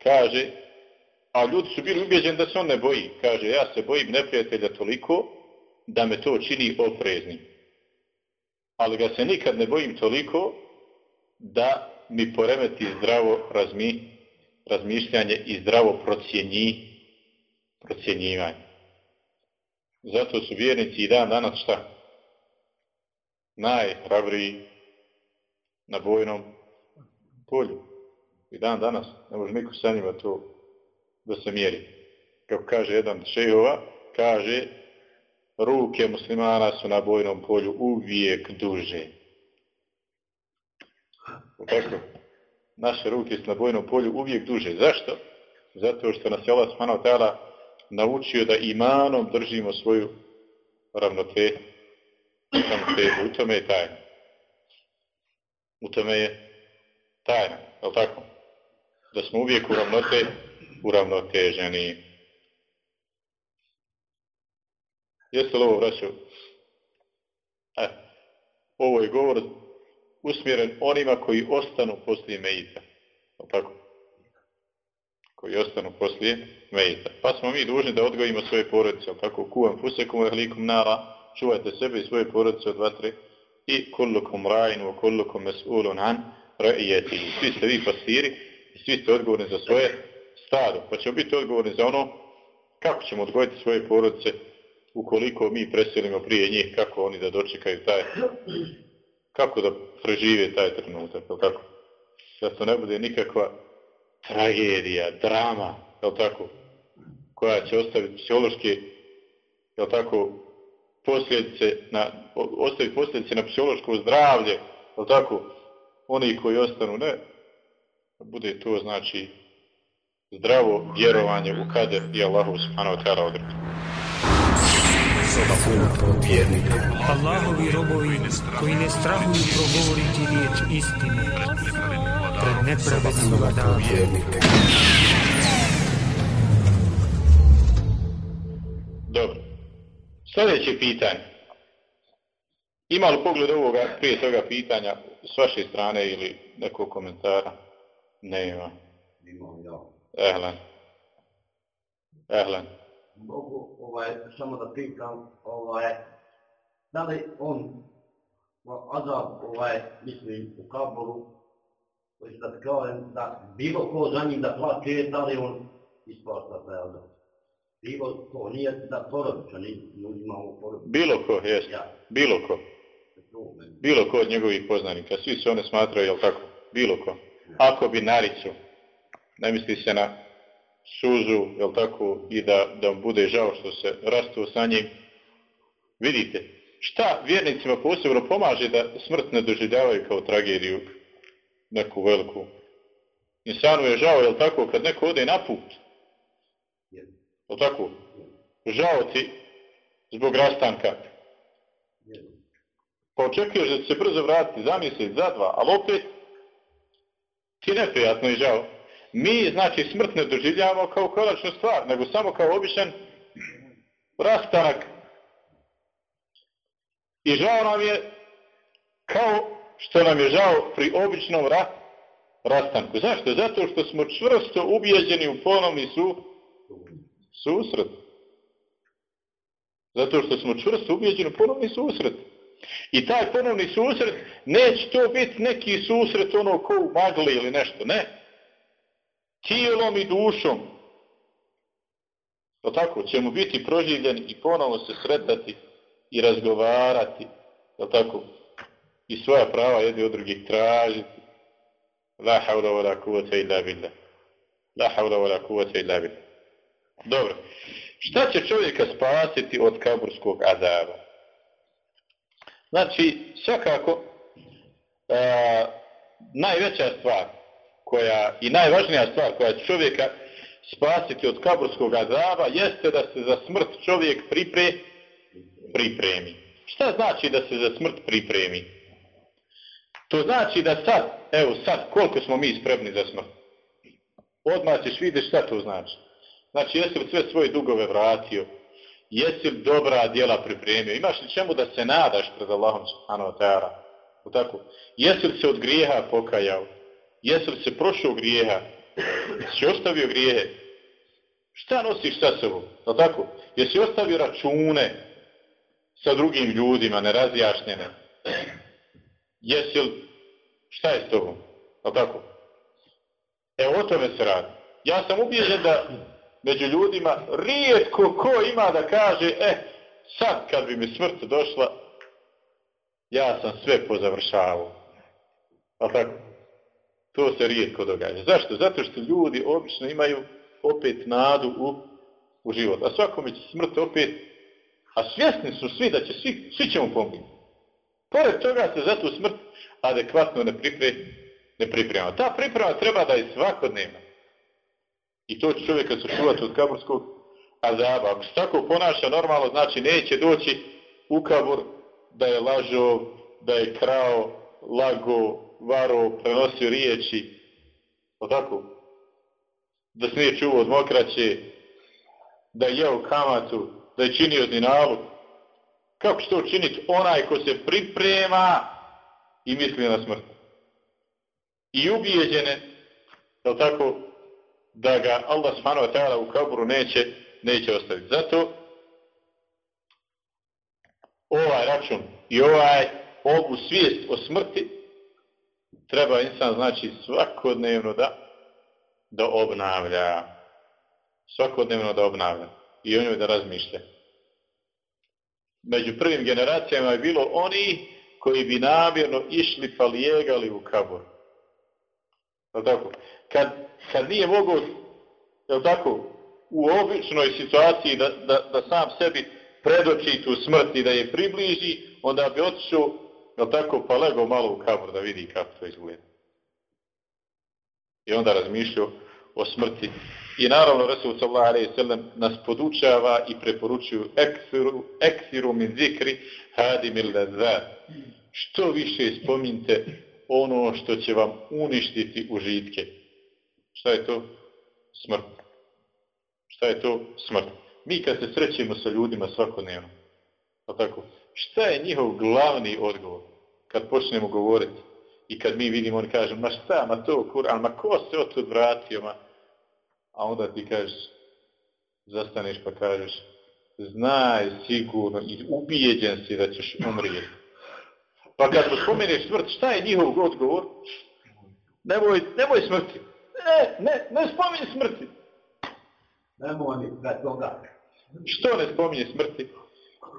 kaže, a ljudi su bili ubjeđeni da se on ne boji, kaže, ja se bojim neprijatelja toliko da me to čini opreznim. Ali ga se nikad ne bojim toliko da mi poremeti zdravo razmi, razmišljanje i zdravo procjenji, procjenjivanje. Zato su vjernici i dan danas šta? Najhrabriji na bojnom polju. I dan danas ne može niko sa njima to da se mjeri. Kako kaže jedan šejova, kaže ruke muslimana su na bojnom polju uvijek duže. Tako? naše ruke su na bojnom polju uvijek duže. Zašto? Zato što nas je Allah subhanahu ta'ala naučio da imanom držimo svoju ravnotežu. U tome je tajna. U tome je tajna, je li tako? Da smo uvijek u ravnote, uravnoteženi. Jeste li ovo vraćao? E, ovo je govor usmjeren onima koji ostanu poslije Mejita. Je tako? Koji ostanu poslije mejita. Pa smo mi dužni da odgojimo svoje porodice, kako kuvam fusekum ehlikum nara, čuvajte sebe i svoje porodice od vatre i kullukum rajinu, kullukum mes'ulun an, ra'ijeti. Svi ste vi pastiri i svi ste odgovorni za svoje stado. Pa ćemo biti odgovorni za ono kako ćemo odgojiti svoje porodice ukoliko mi preselimo prije njih, kako oni da dočekaju taj, kako da prežive taj trenutak, tako? Da to ne bude nikakva tragedija, drama, je tako, koja će ostaviti psihološke, je tako, posljedice na, ostaviti posljedice na psihološko zdravlje, je tako, oni koji ostanu, ne, bude to, znači, zdravo vjerovanje u kader i Allahu subhanahu wa ta'ala odrebi. Allahovi robovi koji ne strahuju progovoriti riječ istine pred nepravednim vladavim. Dobro. Sljedeće pitanje. Ima li pogled ovoga prije toga pitanja s vaše strane ili nekog komentara? Ne ima. Imam ja. Ehlen. Ehlen. Mogu ovaj, samo da pitam, ovaj, da li on azab, ovaj, mislim, u Kabulu, koji da kažem, da bilo ko za njim da plaće, da li on ispašta taj azab. Bilo ko, nije da porodiča, ni ljudima u porodiča. Bilo ko, jest. Ja. Bilo ko. Bilo ko od njegovih poznanika. Svi se one smatraju, jel tako? Bilo ko. Ako bi naricu, ne misli se na suzu, jel tako, i da, da bude žao što se rastuo sa njim. Vidite, šta vjernicima posebno pomaže da smrt ne doživljavaju kao tragediju neku veliku. Insanu je žao, jel tako, kad neko ode na put. Jel tako? Žao ti zbog rastanka. Pa očekuješ da će se brzo vratiti za mjesec, za dva, ali opet ti neprijatno i žao. Mi, znači, smrt ne doživljavamo kao konačnu stvar, nego samo kao običan rastanak. I žao nam je kao što nam je žao pri običnom ra rastanku. Zašto? Zato što smo čvrsto ubijeđeni u ponovni su susret. Zato što smo čvrsto ubijeđeni u ponovni susret. I taj ponovni susret neće to biti neki susret ono ko u magli ili nešto, ne. Tijelom i dušom. O tako, ćemo biti proživljeni i ponovo se sretati i razgovarati. To tako, i svoja prava jedni od drugih tražiti. La haula wa la kuvata illa billah. La haula wa la kuvata illa billah. Dobro. Šta će čovjeka spasiti od kaburskog azaba? Znači, svakako, a, najveća stvar koja i najvažnija stvar koja će čovjeka spasiti od kaburskog azaba jeste da se za smrt čovjek pripre, pripremi. Šta znači da se za smrt pripremi? To znači da sad, evo sad, koliko smo mi spremni za smrt? Odmah ćeš vidjeti šta to znači. Znači, jesi li sve svoje dugove vratio? Jesi li dobra djela pripremio? Imaš li čemu da se nadaš pred Allahom subhanahu wa ta'ala? Tako. Jesi li se od grijeha pokajao? Jesi li se prošao grijeha? Jesi ostavio grijehe? Šta nosiš sa sobom? Tako. Jesi ostavio račune sa drugim ljudima, nerazjašnjene? Jesi li, šta je s tobom? O tako? E, o tome se radi. Ja sam ubijeđen da među ljudima rijetko ko ima da kaže, e, sad kad bi mi smrt došla, ja sam sve pozavršavao. O tako? To se rijetko događa. Zašto? Zato što ljudi obično imaju opet nadu u, u život. A svakome će smrt opet, a svjesni su svi da će svi, svi ćemo pomiti. Pored toga se za tu smrt adekvatno ne, pripre, ne priprema. Ta priprema treba da je svakodnevna. I to će čovjeka sačuvati od kaburskog azaba. Ako se tako ponaša normalno, znači neće doći u kabur da je lažo, da je krao, lago, varo, prenosio riječi. O tako? Da se nije čuo od mokraće, da je jeo kamatu, da je činio dinalog. Kako će to učiniti onaj ko se priprema i misli na smrt? I ubijeđene, je tako, da ga Allah subhanahu wa ta'ala u kaburu neće, neće ostaviti. Zato ovaj račun i ovaj ovu svijest o smrti treba insan znači svakodnevno da da obnavlja svakodnevno da obnavlja i o njoj da razmišlja među prvim generacijama je bilo oni koji bi namjerno išli pa lijegali u kabor tako? Kad, kad nije mogao, jel tako u običnoj situaciji da, da, da sam sebi predoči tu smrt i da je približi, onda bi otišao, jel tako, pa lego malo u kabor da vidi kako to izgleda. I onda razmišljao o smrti. I naravno, Resul sallallahu alaihi sallam nas podučava i preporučuju eksiru, eksiru min zikri hadimil lazat. Što više spominjte ono što će vam uništiti užitke. Šta je to? Smrt. Šta je to? Smrt. Mi kad se srećemo sa ljudima svakodnevno, pa tako, šta je njihov glavni odgovor kad počnemo govoriti i kad mi vidimo, oni kažu, ma šta, ma to, kur, ali ma ko se od vratio, ma, a onda ti kažeš, zastaneš pa kažeš, znaj sigurno i ubijeđen si da ćeš umrijeti. Pa kad spomeneš smrt, šta je njihov odgovor? Nemoj, nemoj smrti. Ne, ne, ne spominje smrti. Nemoj da toga. Što ne spominje smrti?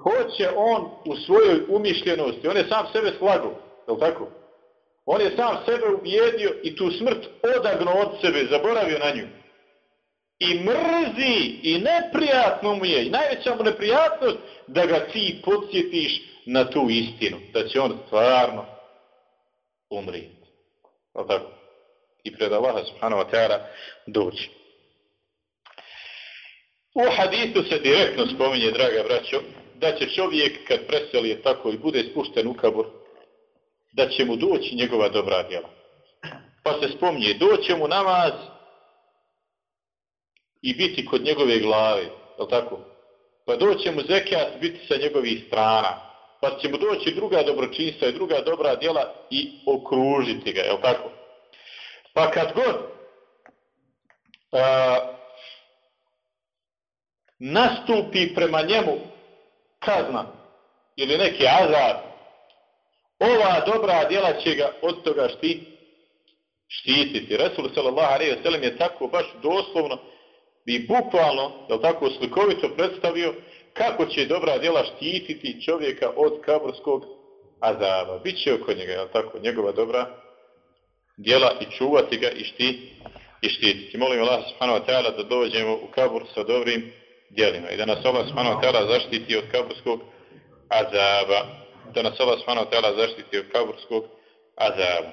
Hoće on u svojoj umišljenosti, on je sam sebe slago, je tako? On je sam sebe ubijedio i tu smrt odagno od sebe, zaboravio na nju. I mrzi, i neprijatno mu je, i najveća mu neprijatnost da ga ti podsjetiš na tu istinu, da će on stvarno umrijeti. Je tako? I pred Allaha subhanahu wa ta'ala doći. U hadisu se direktno spominje, draga braćo, da će čovjek kad preseli je tako i bude spušten u kabur, da će mu doći njegova dobra djela. Pa se spominje, doće mu namaz i biti kod njegove glave, je tako? Pa doće mu zekijat biti sa njegovih strana, pa će mu doći druga dobročinstva i druga dobra djela i okružiti ga, je tako? Pa kad god a, nastupi prema njemu kazna ili neki azar, ova dobra djela će ga od toga štiti štititi. Resul sallallahu alaihi wa sallam je tako baš doslovno bi bukvalno, je tako slikovito predstavio kako će dobra djela štititi čovjeka od kaburskog azaba. Biće oko njega, je tako, njegova dobra djela i čuvati ga i, šti, i štititi. Molim Allah subhanahu wa ta'ala da dođemo u kabur sa dobrim djelima i da nas Allah subhanahu wa ta'ala zaštiti od kaburskog azaba. Da nas Allah subhanahu wa ta'ala zaštiti od kaburskog azaba.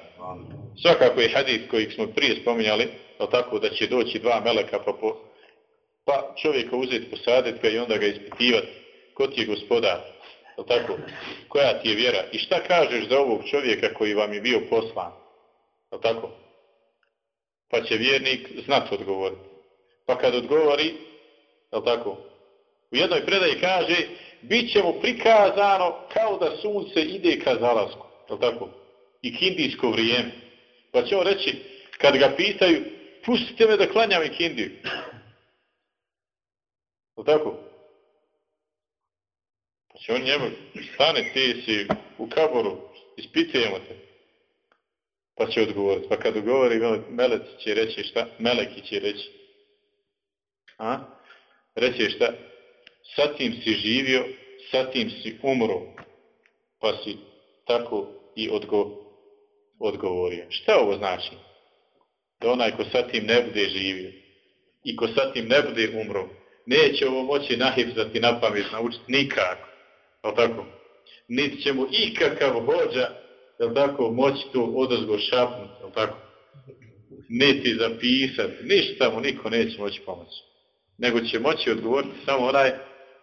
Svakako je hadith koji smo prije spominjali, je tako da će doći dva meleka pa, po, pa čovjeka uzeti posaditi ga i onda ga ispitivati. Ko ti je gospodar? Je tako? Koja ti je vjera? I šta kažeš za ovog čovjeka koji vam je bio poslan? Je tako? Pa će vjernik znat odgovoriti. Pa kad odgovori, je tako? U jednoj predaji kaže, bit će mu prikazano kao da sunce ide ka zalasku. Je tako? I kindijsko vrijeme. Pa će on reći, kad ga pitaju, pustite me da klanjam i kindiju. Tako? Pa će on njemu, stane ti si u kaboru, ispitujemo te. Pa će odgovoriti. Pa kad odgovori, melec će reći šta? Meleki će reći. A? Reći šta? Sa tim si živio, sa tim si umro. Pa si tako i odgo, odgovorio. Šta ovo znači? Da onaj ko sa tim ne bude živio i ko sa tim ne bude umro, neće ovo moći nahipzati na pamet, naučiti nikako. Jel tako? Niti će mu ikakav hođa jel tako, moći tu odozgo šapnuti, jel tako? Niti zapisati, ništa mu niko neće moći pomoći. nego će moći odgovoriti samo onaj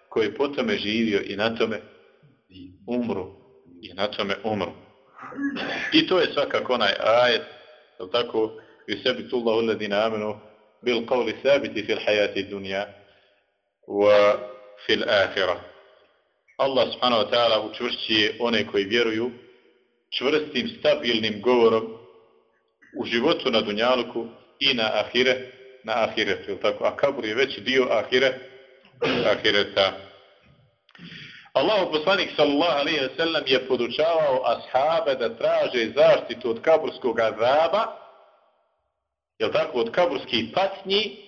koji je po tome živio i na tome umru. I na tome umru. I to je svakako onaj ajet, jel tako, i sebi tullahu ladina amenu, bil qavli sabiti fil hajati dunja, wa الآخرة ahira. Allah subhanahu wa ta'ala učvršćuje one koji vjeruju čvrstim, stabilnim govorom u životu na dunjaluku i na ahire, na ahiretu, tako? A kabur je već dio ahire, ahireta. Allah poslanik sallallahu alaihi wa sallam je podučavao ashabe da traže zaštitu od kaburskog azaba, jel tako, od kaburskih patnji,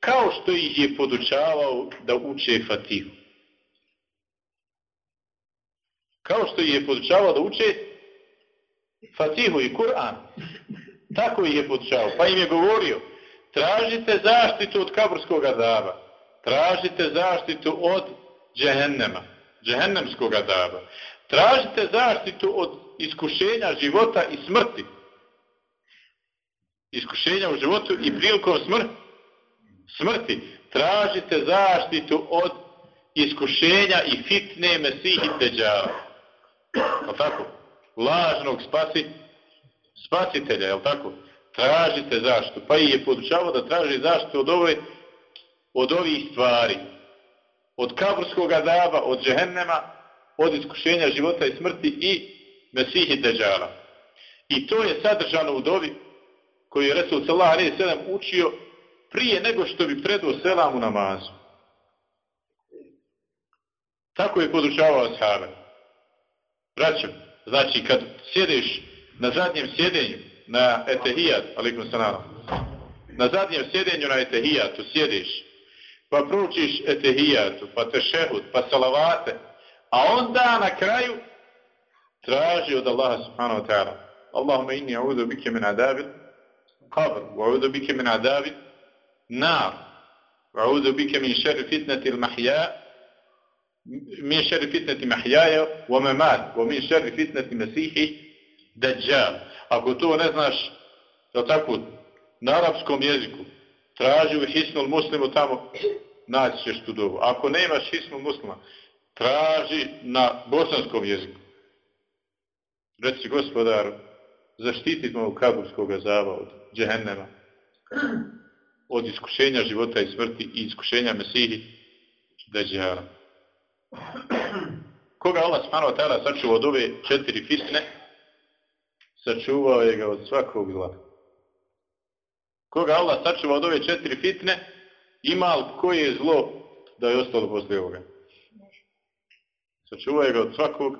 kao što ih je podučavao da uče fatihu. Kao što ih je podučavao da uče fatihu i Kur'an. Tako ih je podučavao. Pa im je govorio, tražite zaštitu od kaburskog adaba. Tražite zaštitu od džehennema, džehennemskog adaba. Tražite zaštitu od iskušenja života i smrti. Iskušenja u životu i prilikom smrti. Smrti. Tražite zaštitu od iskušenja i fitne mesihi teđava. Je tako? Lažnog spasi, spasitelja, je tako? Tražite zaštitu. Pa i je podučavao da traži zaštitu od ove od ovih stvari. Od kaburskog adaba, od džehennema, od iskušenja života i smrti i mesihi teđara. I to je sadržano u dovi koju je Resul Salah A.S. učio prije nego što bi predao selam u namazu. Tako je podučavao ashabe. Braćo, znači kad sjediš na zadnjem sjedenju na etehijat, alikum sanala, na zadnjem sjedenju na etehijatu sjediš, pa proučiš etehijatu, pa tešehud, pa salavate, a onda na kraju traži od Allaha subhanahu wa ta'ala Allahumma inni a'udhu bike min adabil qabr, wa a'udhu bike min adabil nar, wa a'udhu bike min šerri fitnati l-mahja, min šerri fitnati mahjaja wa mamat, wa min šerri fitnati mesihi, dajjal. Ako to ne znaš, da tako, na arapskom jeziku, traži u hisnul muslimu tamo, naći ćeš tu dobu. Ako ne imaš hisnul muslima, traži na bosanskom jeziku. Reci gospodaru, zaštiti mogu kaburskog azaba od džehennema, od iskušenja života i smrti i iskušenja Mesihi Dajjala. Koga Allah smano tada sačuva od ove četiri fitne, sačuvao je ga od svakog zla. Koga Allah sačuvao od ove četiri fitne, ima li koje je zlo da je ostalo posle ovoga? Sačuvao je ga od svakog,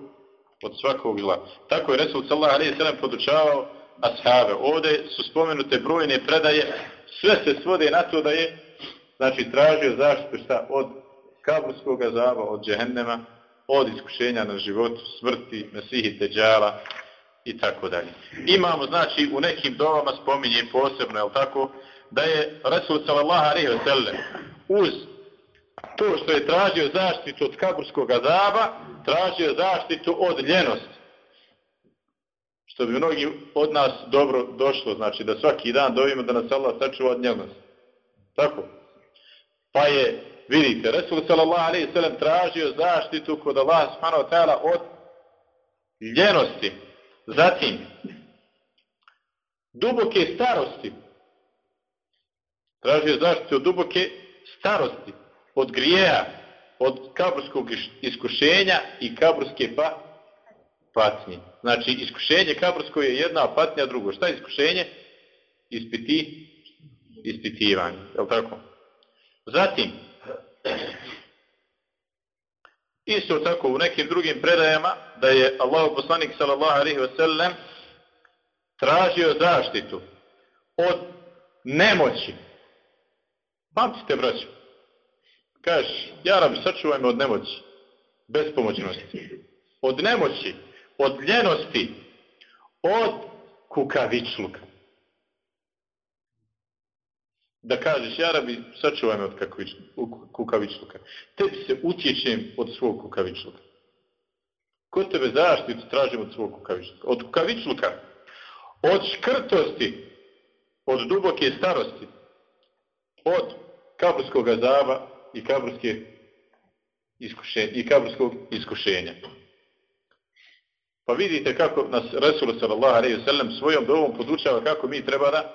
od svakog zla. Tako je Resul sallallahu alaihi sallam podučavao ashave. Ovdje su spomenute brojne predaje, sve se svode na to da je znači tražio zaštitu šta od kaburskog azaba, od džehennema, od iskušenja na životu, smrti, mesihi teđala i tako dalje. Imamo, znači, u nekim dovama spominje posebno, jel tako, da je Resul sallallahu alaihi wa sallam uz to što je tražio zaštitu od kaburskog azaba, tražio zaštitu od ljenosti. Što bi mnogi od nas dobro došlo, znači da svaki dan dovimo da nas Allah sačuva od ljenosti. Tako. Pa je, vidite, Resul sallallahu alaihi sallam tražio zaštitu kod Allah subhanahu ta'ala od ljenosti. Zatim, duboke starosti. Tražio zaštitu od duboke starosti, od grijeha, od kaburskog iskušenja i kaburske pa, patnji. Znači, iskušenje kabursko je jedna, a patnja drugo. Šta je iskušenje? Ispiti, ispitivanje. Je li tako? Zatim, isto tako u nekim drugim predajama, da je Allah poslanik sallallahu alaihi wasallam tražio zaštitu od nemoći. Pamtite, braću. Kažeš, ja rabi, sačuvaj me od nemoći. Bespomoćnosti. Od nemoći. Od ljenosti. Od kukavičluka. Da kažeš, ja rabi, sačuvaj me od kukavičluka. Tebi se utječem od svog kukavičluka. Ko tebe zaštitu tražim od svog kukavičluka? Od kukavičluka. Od škrtosti. Od duboke starosti. Od kaburskog azaba i kaburske iskušenja, i kaburskog iskušenja. Pa vidite kako nas Resul sallallahu alejhi ve sellem svojom dovom podučava kako mi treba da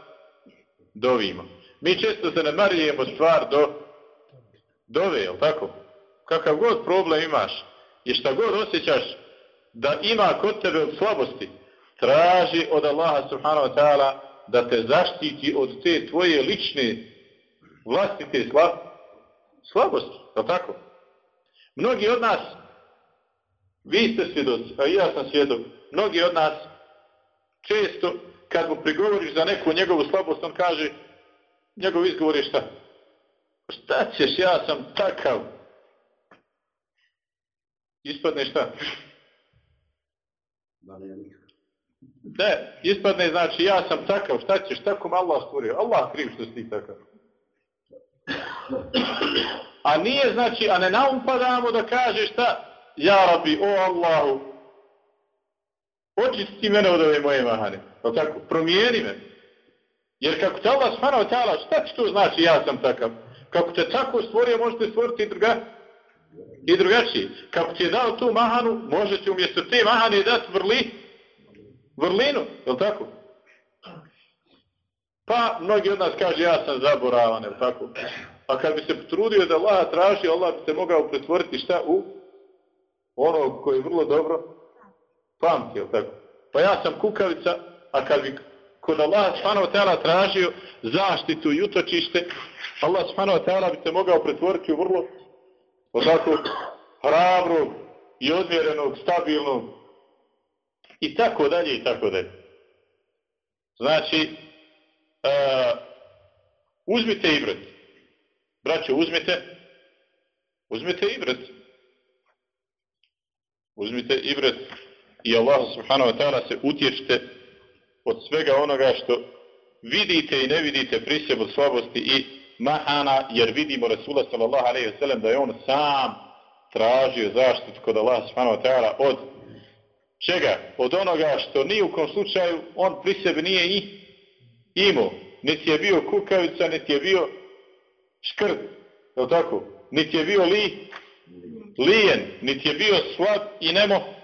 dovimo. Mi često se namarujemo stvar do dove, je tako? Kakav god problem imaš i šta god osjećaš da ima kod tebe od slabosti, traži od Allaha subhanahu wa ta'ala da te zaštiti od te tvoje lične vlastite slab, slabosti, je tako? Mnogi od nas, vi ste svjedoci, a ja sam svjedok, mnogi od nas često kad mu prigovoriš za neku njegovu slabost, on kaže, njegov izgovor je šta? Šta ćeš, ja sam takav. Ispadne šta? Ne, ispadne znači ja sam takav, šta ćeš, tako me Allah stvorio. Allah kriv što si ti takav. A nije znači, a ne naumpadamo da kaže šta? Ja rabi, o Allahu, očisti mene od ove moje mahane. O tako, promijeni me. Jer kako te Allah subhanahu ta'ala, šta ti to znači ja sam takav? Kako te tako stvorio, možete stvoriti i, druga, i drugačiji. Kako ti je dao tu mahanu, možete umjesto te mahane dati vrli, vrlinu, je tako? Pa mnogi od nas kaže ja sam zaboravan, je tako? A kad bi se potrudio da Allah traži, Allah bi se mogao pretvoriti šta u onog koji je vrlo dobro pamti, jel tako? Pa ja sam kukavica, a kad bi kod Allah subhanahu ta'ala tražio zaštitu i utočište, Allah subhanahu ta'ala bi te mogao pretvoriti u vrlo odako hrabrog i odmjerenog, stabilnog i tako dalje i tako dalje. Znači, uh, uzmite ibret. Braćo, uzmite uzmite ibret. Uzmite ibret i Allah subhanahu wa ta'ala se utječite od svega onoga što vidite i ne vidite pri sebu slabosti i mahana, jer vidimo Rasula sallallahu alaihi wa sallam da je on sam tražio zaštitu kod Allah subhanahu wa ta'ala od čega? Od onoga što ni u kom slučaju on pri sebi nije i imao. Niti je bio kukavica, niti je bio škrt, je tako? Niti je bio li, lijen, niti je bio slab i nemo,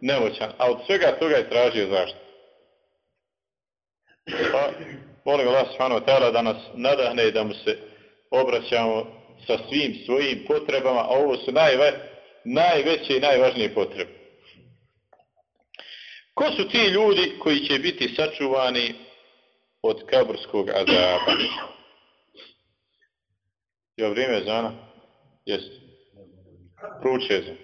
nemoćan. A od svega toga je tražio zaštitu. Pa, molim Allah subhanahu wa ta'ala da nas nadahne i da mu se obraćamo sa svim svojim potrebama, a ovo su najve, najveće i najvažnije potrebe. Ko su ti ljudi koji će biti sačuvani od kaburskog azaba? Je vrijeme zana? Jeste. purchase.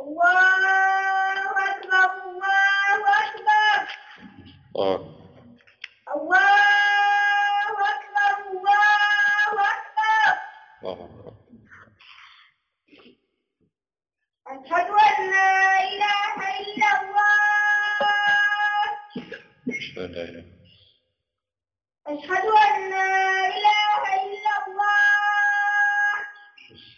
الله أكبر الله أكبر آه. الله أكبر الله أكبر آه. أشهد أن لا إله إلا الله أشهد أن لا إله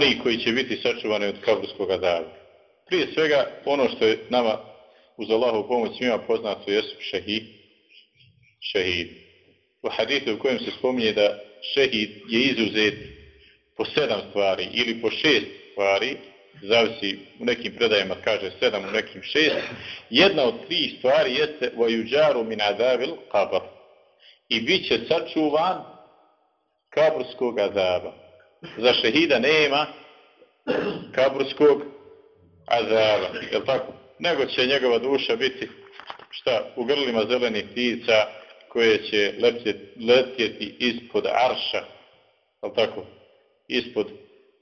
oni koji će biti sačuvani od kaburskog azaba? Prije svega, ono što je nama uz Allahu pomoć svima poznato jesu šehid. Šehid. U hadithu u kojem se spominje da šehid je izuzet po sedam stvari ili po šest stvari, zavisi u nekim predajama kaže sedam, u nekim šest, jedna od tri stvari jeste vajuđaru min azabil qabr. I bit će sačuvan kaburskog azaba. Za šehida nema kaburskog azaba. Je tako? Nego će njegova duša biti šta u grlima zelenih ptica koje će letjeti, letjeti ispod arša. Je tako? Ispod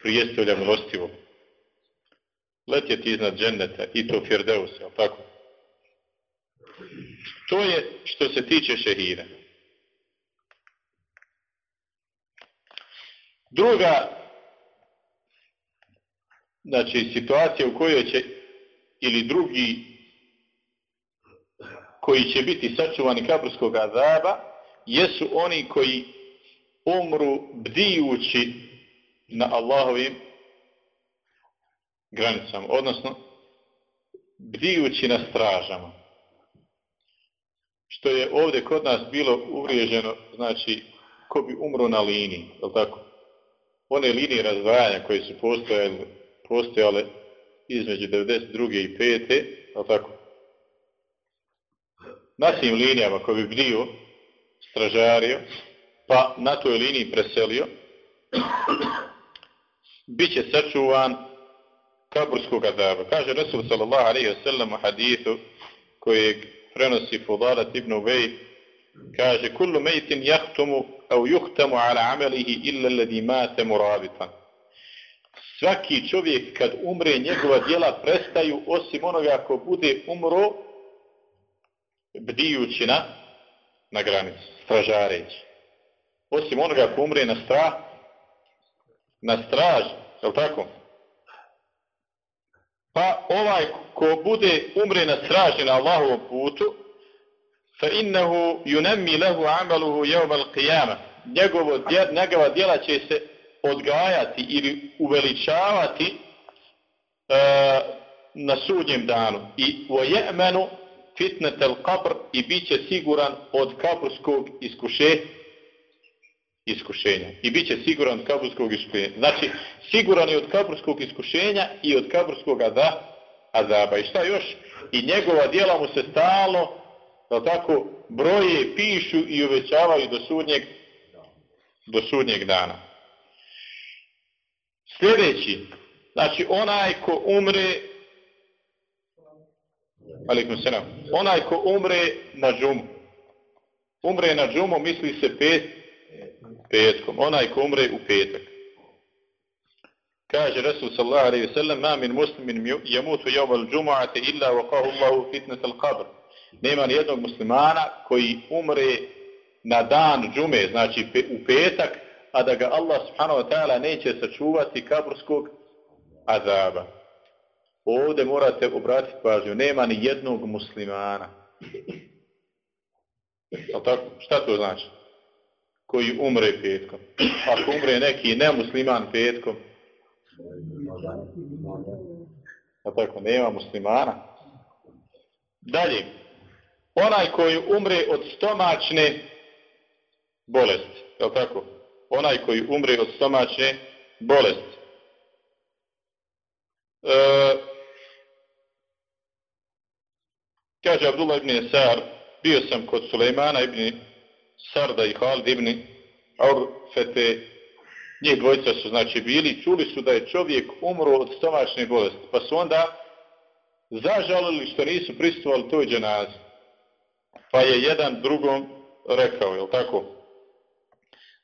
prijestolja milostivog letjeti iznad dženneta i to firdeusa, je tako? To je što se tiče šehida. Druga, znači situacija u kojoj će, ili drugi koji će biti sačuvani kaburskog azaba, jesu oni koji umru bdijući na Allahovim granicama, odnosno bdijući na stražama. Što je ovdje kod nas bilo uvriježeno, znači, ko bi umro na liniji, je tako? One linije razdvajanja koje su postojale, postojale između 92. i 5. tako? Na tim linijama koji bi bio stražario, pa na toj liniji preselio, bit će sačuvan kaburskog azaba. Kaže Rasul sallallahu alaihi wa sallam u hadithu kojeg prenosi Fudalat ibn Ubej, kaže kullu mejtin jahtumu au yuhtamu ala amelihi illa alladhi mate murabitan. Svaki čovjek kad umre njegova djela prestaju osim onoga ko bude umro bdijući na, na granici, stražareći. Osim onoga ko umre na strah, na straž, je tako? pa ovaj ko bude umre na straži na Allahovom putu, fa innahu yunammi lahu amaluhu yawm al-qiyamah. Njegovo djela, njegova djela će se odgajati ili uveličavati uh, na sudnjem danu. I wa ya'manu fitnat al-qabr bit će siguran od kaburskog iskušenja iskušenja. I bit će siguran od kaburskog iskušenja. Znači, siguran je od kaburskog iskušenja i od kaburskog azaba. I šta još? I njegova djela mu se stalno, jel tako, broje, pišu i uvećavaju do sudnjeg, do sudnjeg dana. Sljedeći, znači onaj ko umre, alikum selam, onaj ko umre na džumu, umre na džumu, misli se pet, petkom. Onaj ko umre u petak. Kaže Resul sallallahu alaihi ve sallam, ma min muslimin jamutu javu džumu'ate illa waqahu Allahu fitnet al qabr. Nema ni jednog muslimana koji umre na dan džume, znači u petak, a da ga Allah subhanahu wa ta'ala neće sačuvati kaburskog azaba. Ovdje morate obratiti pažnju, nema ni jednog muslimana. Tako? Šta to znači? koji umre petkom. Ako umre neki nemusliman petkom, a tako nema muslimana. Dalje, onaj koji umre od stomačne bolesti, je tako? Onaj koji umre od stomačne bolesti. E, kaže Abdullah ibn Esar, bio sam kod Sulejmana ibn Sarda i Halid ibn Aurfete, njih dvojica su znači bili, čuli su da je čovjek umro od stomačne bolesti, pa su onda zažalili što nisu pristovali toj dženazi. Pa je jedan drugom rekao, je tako?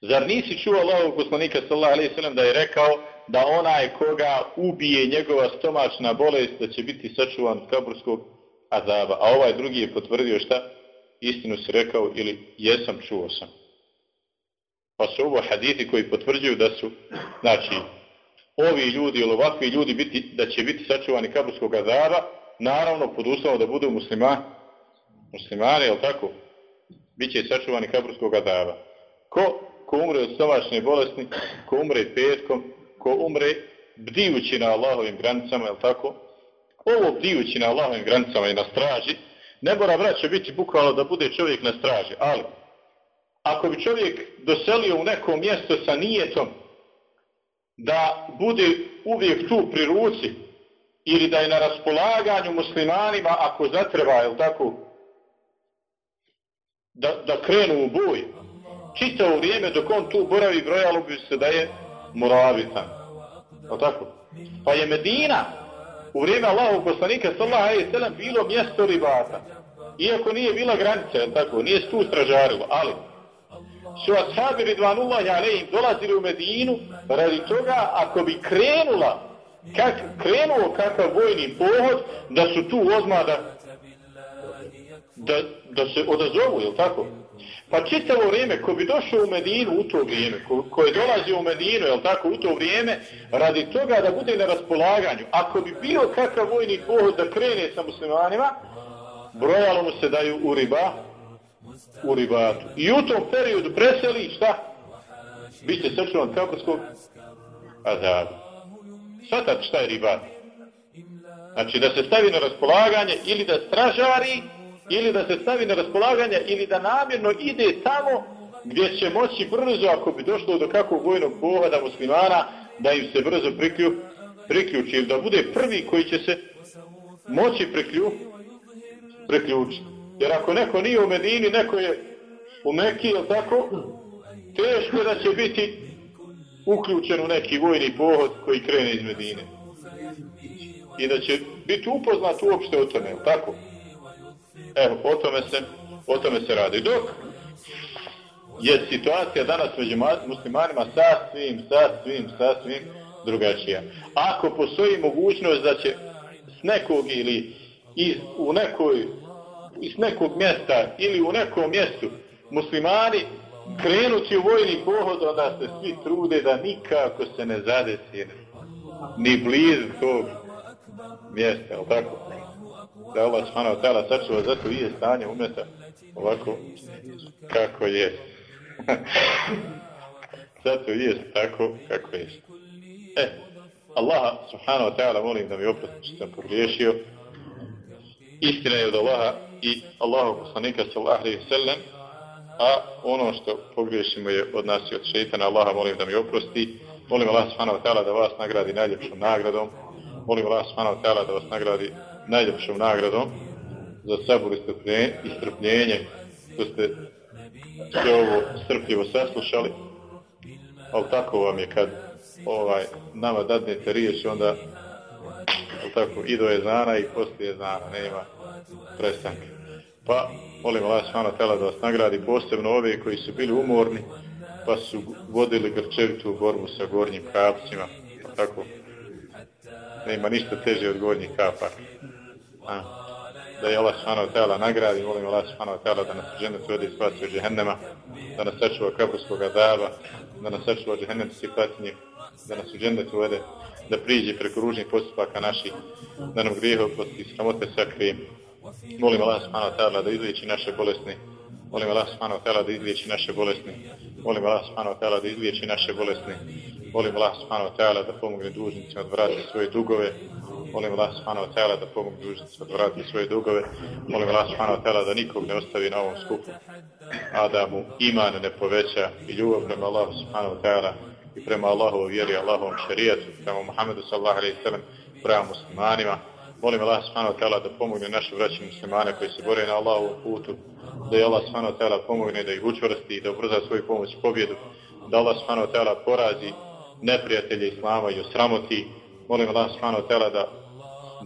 Zar nisi čuo Allahog poslanika sallallahu alaihi sallam da je rekao da onaj koga ubije njegova stomačna bolest da će biti sačuvan kaburskog azaba. A ovaj drugi je potvrdio šta? istinu si rekao ili jesam, čuo sam. Pa su ovo haditi koji potvrđuju da su, znači, ovi ljudi ili ovakvi ljudi biti, da će biti sačuvani kaburskog azaba, naravno pod uslovom da budu muslima, muslimane, jel tako? Biće sačuvani kaburskog adaba. Ko, ko umre od stomačne bolesti, ko umre petkom, ko umre bdijući na Allahovim granicama, jel tako? Ovo bdijući na Allahovim granicama i na straži, Ne mora vraća biti bukvalno da bude čovjek na straži, ali ako bi čovjek doselio u neko mjesto sa nijetom da bude uvijek tu pri ruci ili da je na raspolaganju muslimanima ako zatreba, jel tako, da, da krenu u boj. Čitavo vrijeme dok on tu boravi brojalo bi se da je moravitan. O tako? Pa je Medina u vrijeme Allahog poslanika sallaha je selam bilo mjesto ribata. Iako nije bila granica, je tako, nije se tu stražarilo, ali su ashabi ridvanullahi alaihim dolazili u Medinu radi toga ako bi krenula kak, krenuo kakav vojni pohod da su tu odmah da, da, da se odazovu, je tako? Pa čitavo vrijeme, ko bi došao u Medinu u to vrijeme, ko, ko je dolazio u Medinu, je tako, u to vrijeme, radi toga da bude na raspolaganju, ako bi bio kakav vojni pohod da krene sa muslimanima, brojalo mu se daju u riba, u ribatu. I u tom periodu preseli, šta? Biće srčuvan kaburskog azabu. Svatat šta je ribat? Znači da se stavi na raspolaganje ili da stražari, ili da se stavi na raspolaganje, ili da namjerno ide tamo gdje će moći brzo, ako bi došlo do kakvog vojnog pohoda muslimana, da im se brzo priklju, priključi, ili da bude prvi koji će se moći priklju, priključiti. Jer ako neko nije u Medini, neko je u Mekiji, ili tako, teško da će biti uključen u neki vojni pohod koji krene iz Medine. I da će biti upoznat uopšte o tome, tako? Evo, o tome se, o tome se radi. Dok je situacija danas među muslimanima sasvim, sasvim, sasvim drugačija. Ako postoji mogućnost da će s nekog ili iz, u nekoj iz nekog mjesta ili u nekom mjestu muslimani krenući u vojni pohod, onda se svi trude da nikako se ne zadesi ni blizu tog mjesta, ali tako? Da Allah subhanahu wa ta'ala sačuva, zato i je stanje umeta ovako kako je. zato i je tako kako je. E, Allah subhanahu wa ta'ala molim da mi oprosti što sam pogriješio. Istina je od Allaha i Allahu poslanika sallallahu alejhi ve sellem a ono što pogriješimo je od nas i od šejtana Allaha molim da mi oprosti molim Allah subhanahu wa ta'ala da vas nagradi najljepšom nagradom molim Allah subhanahu wa ta'ala da vas nagradi najljepšom nagradom za sabor i strpljenje što ste sve ovo strpljivo saslušali. Ali tako vam je kad ovaj nama dadnete riječ onda tako i do je znana i poslije znana nema prestanke Pa molim Allah svana tela da vas nagradi posebno ove koji su bili umorni pa su vodili grčevitu borbu sa gornjim kapcima. Tako, nema ništa teže od gornjih kapaka A, da je Allah svana tela nagradi, molim Allah svana tela da nas žene svede spasi od džehennema, da nas sačuva kaburskog adaba, da nas sačuva džehennemski patnje, da nas u džennet uvede, da priđe preko ružnih postupaka naših, da nam grijeho prosti sramote sakrije, Molim Allah subhanahu wa ta'ala da izliječi naše bolesne. Molim Allah subhanahu wa ta'ala da izliječi naše bolesne. Molim Allah subhanahu wa ta'ala da izliječi naše bolesne. Molim Allah subhanahu wa ta'ala da pomogne dužnicima odvrati svoje dugove. Molim Allah subhanahu wa ta'ala da pomogne dužnicima vrati svoje dugove. Molim Allah subhanahu wa ta'ala da nikog ne ostavi na ovom skupu. A da mu iman ne poveća i ljubav prema Allah subhanahu wa ta'ala i prema Allahovu vjeri, Allahovom šarijatu, prema Muhammedu sallahu alaihi sallam, prema muslimanima. Molim Allah subhanahu wa ta'ala da pomogne naše vraće muslimane koji se bore na Allahovom putu, da je Allah subhanahu wa ta'ala pomogne da ih učvrsti i da ubrza svoju pomoć i pobjedu, da Allah subhanahu wa ta'ala porazi neprijatelje Islama i osramoti. Molim Allah subhanahu wa ta'ala da,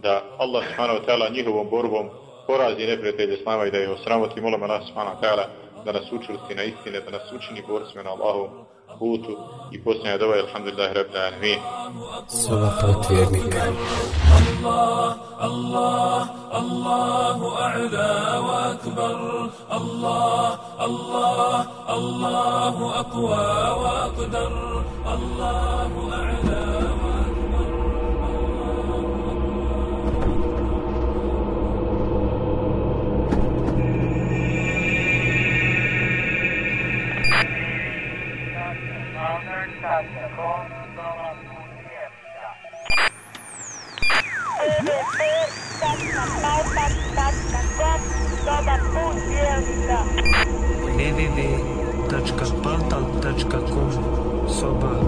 da Allah subhanahu wa ta'ala njihovom borbom porazi neprijatelje Islama i da ih osramoti. Molim Allah subhanahu wa ta'ala da nas učvrsti na istine, da nas učini borcima na Allahovom putu i posljednja dova je alhamdulillahi rabbil alamin. Sova put vjernika. Allah, Allah, Allahu a'la wa akbar. Allah, Allah, Allahu aqwa wa aqdar. Allahu a'la wa www.portal.com Соба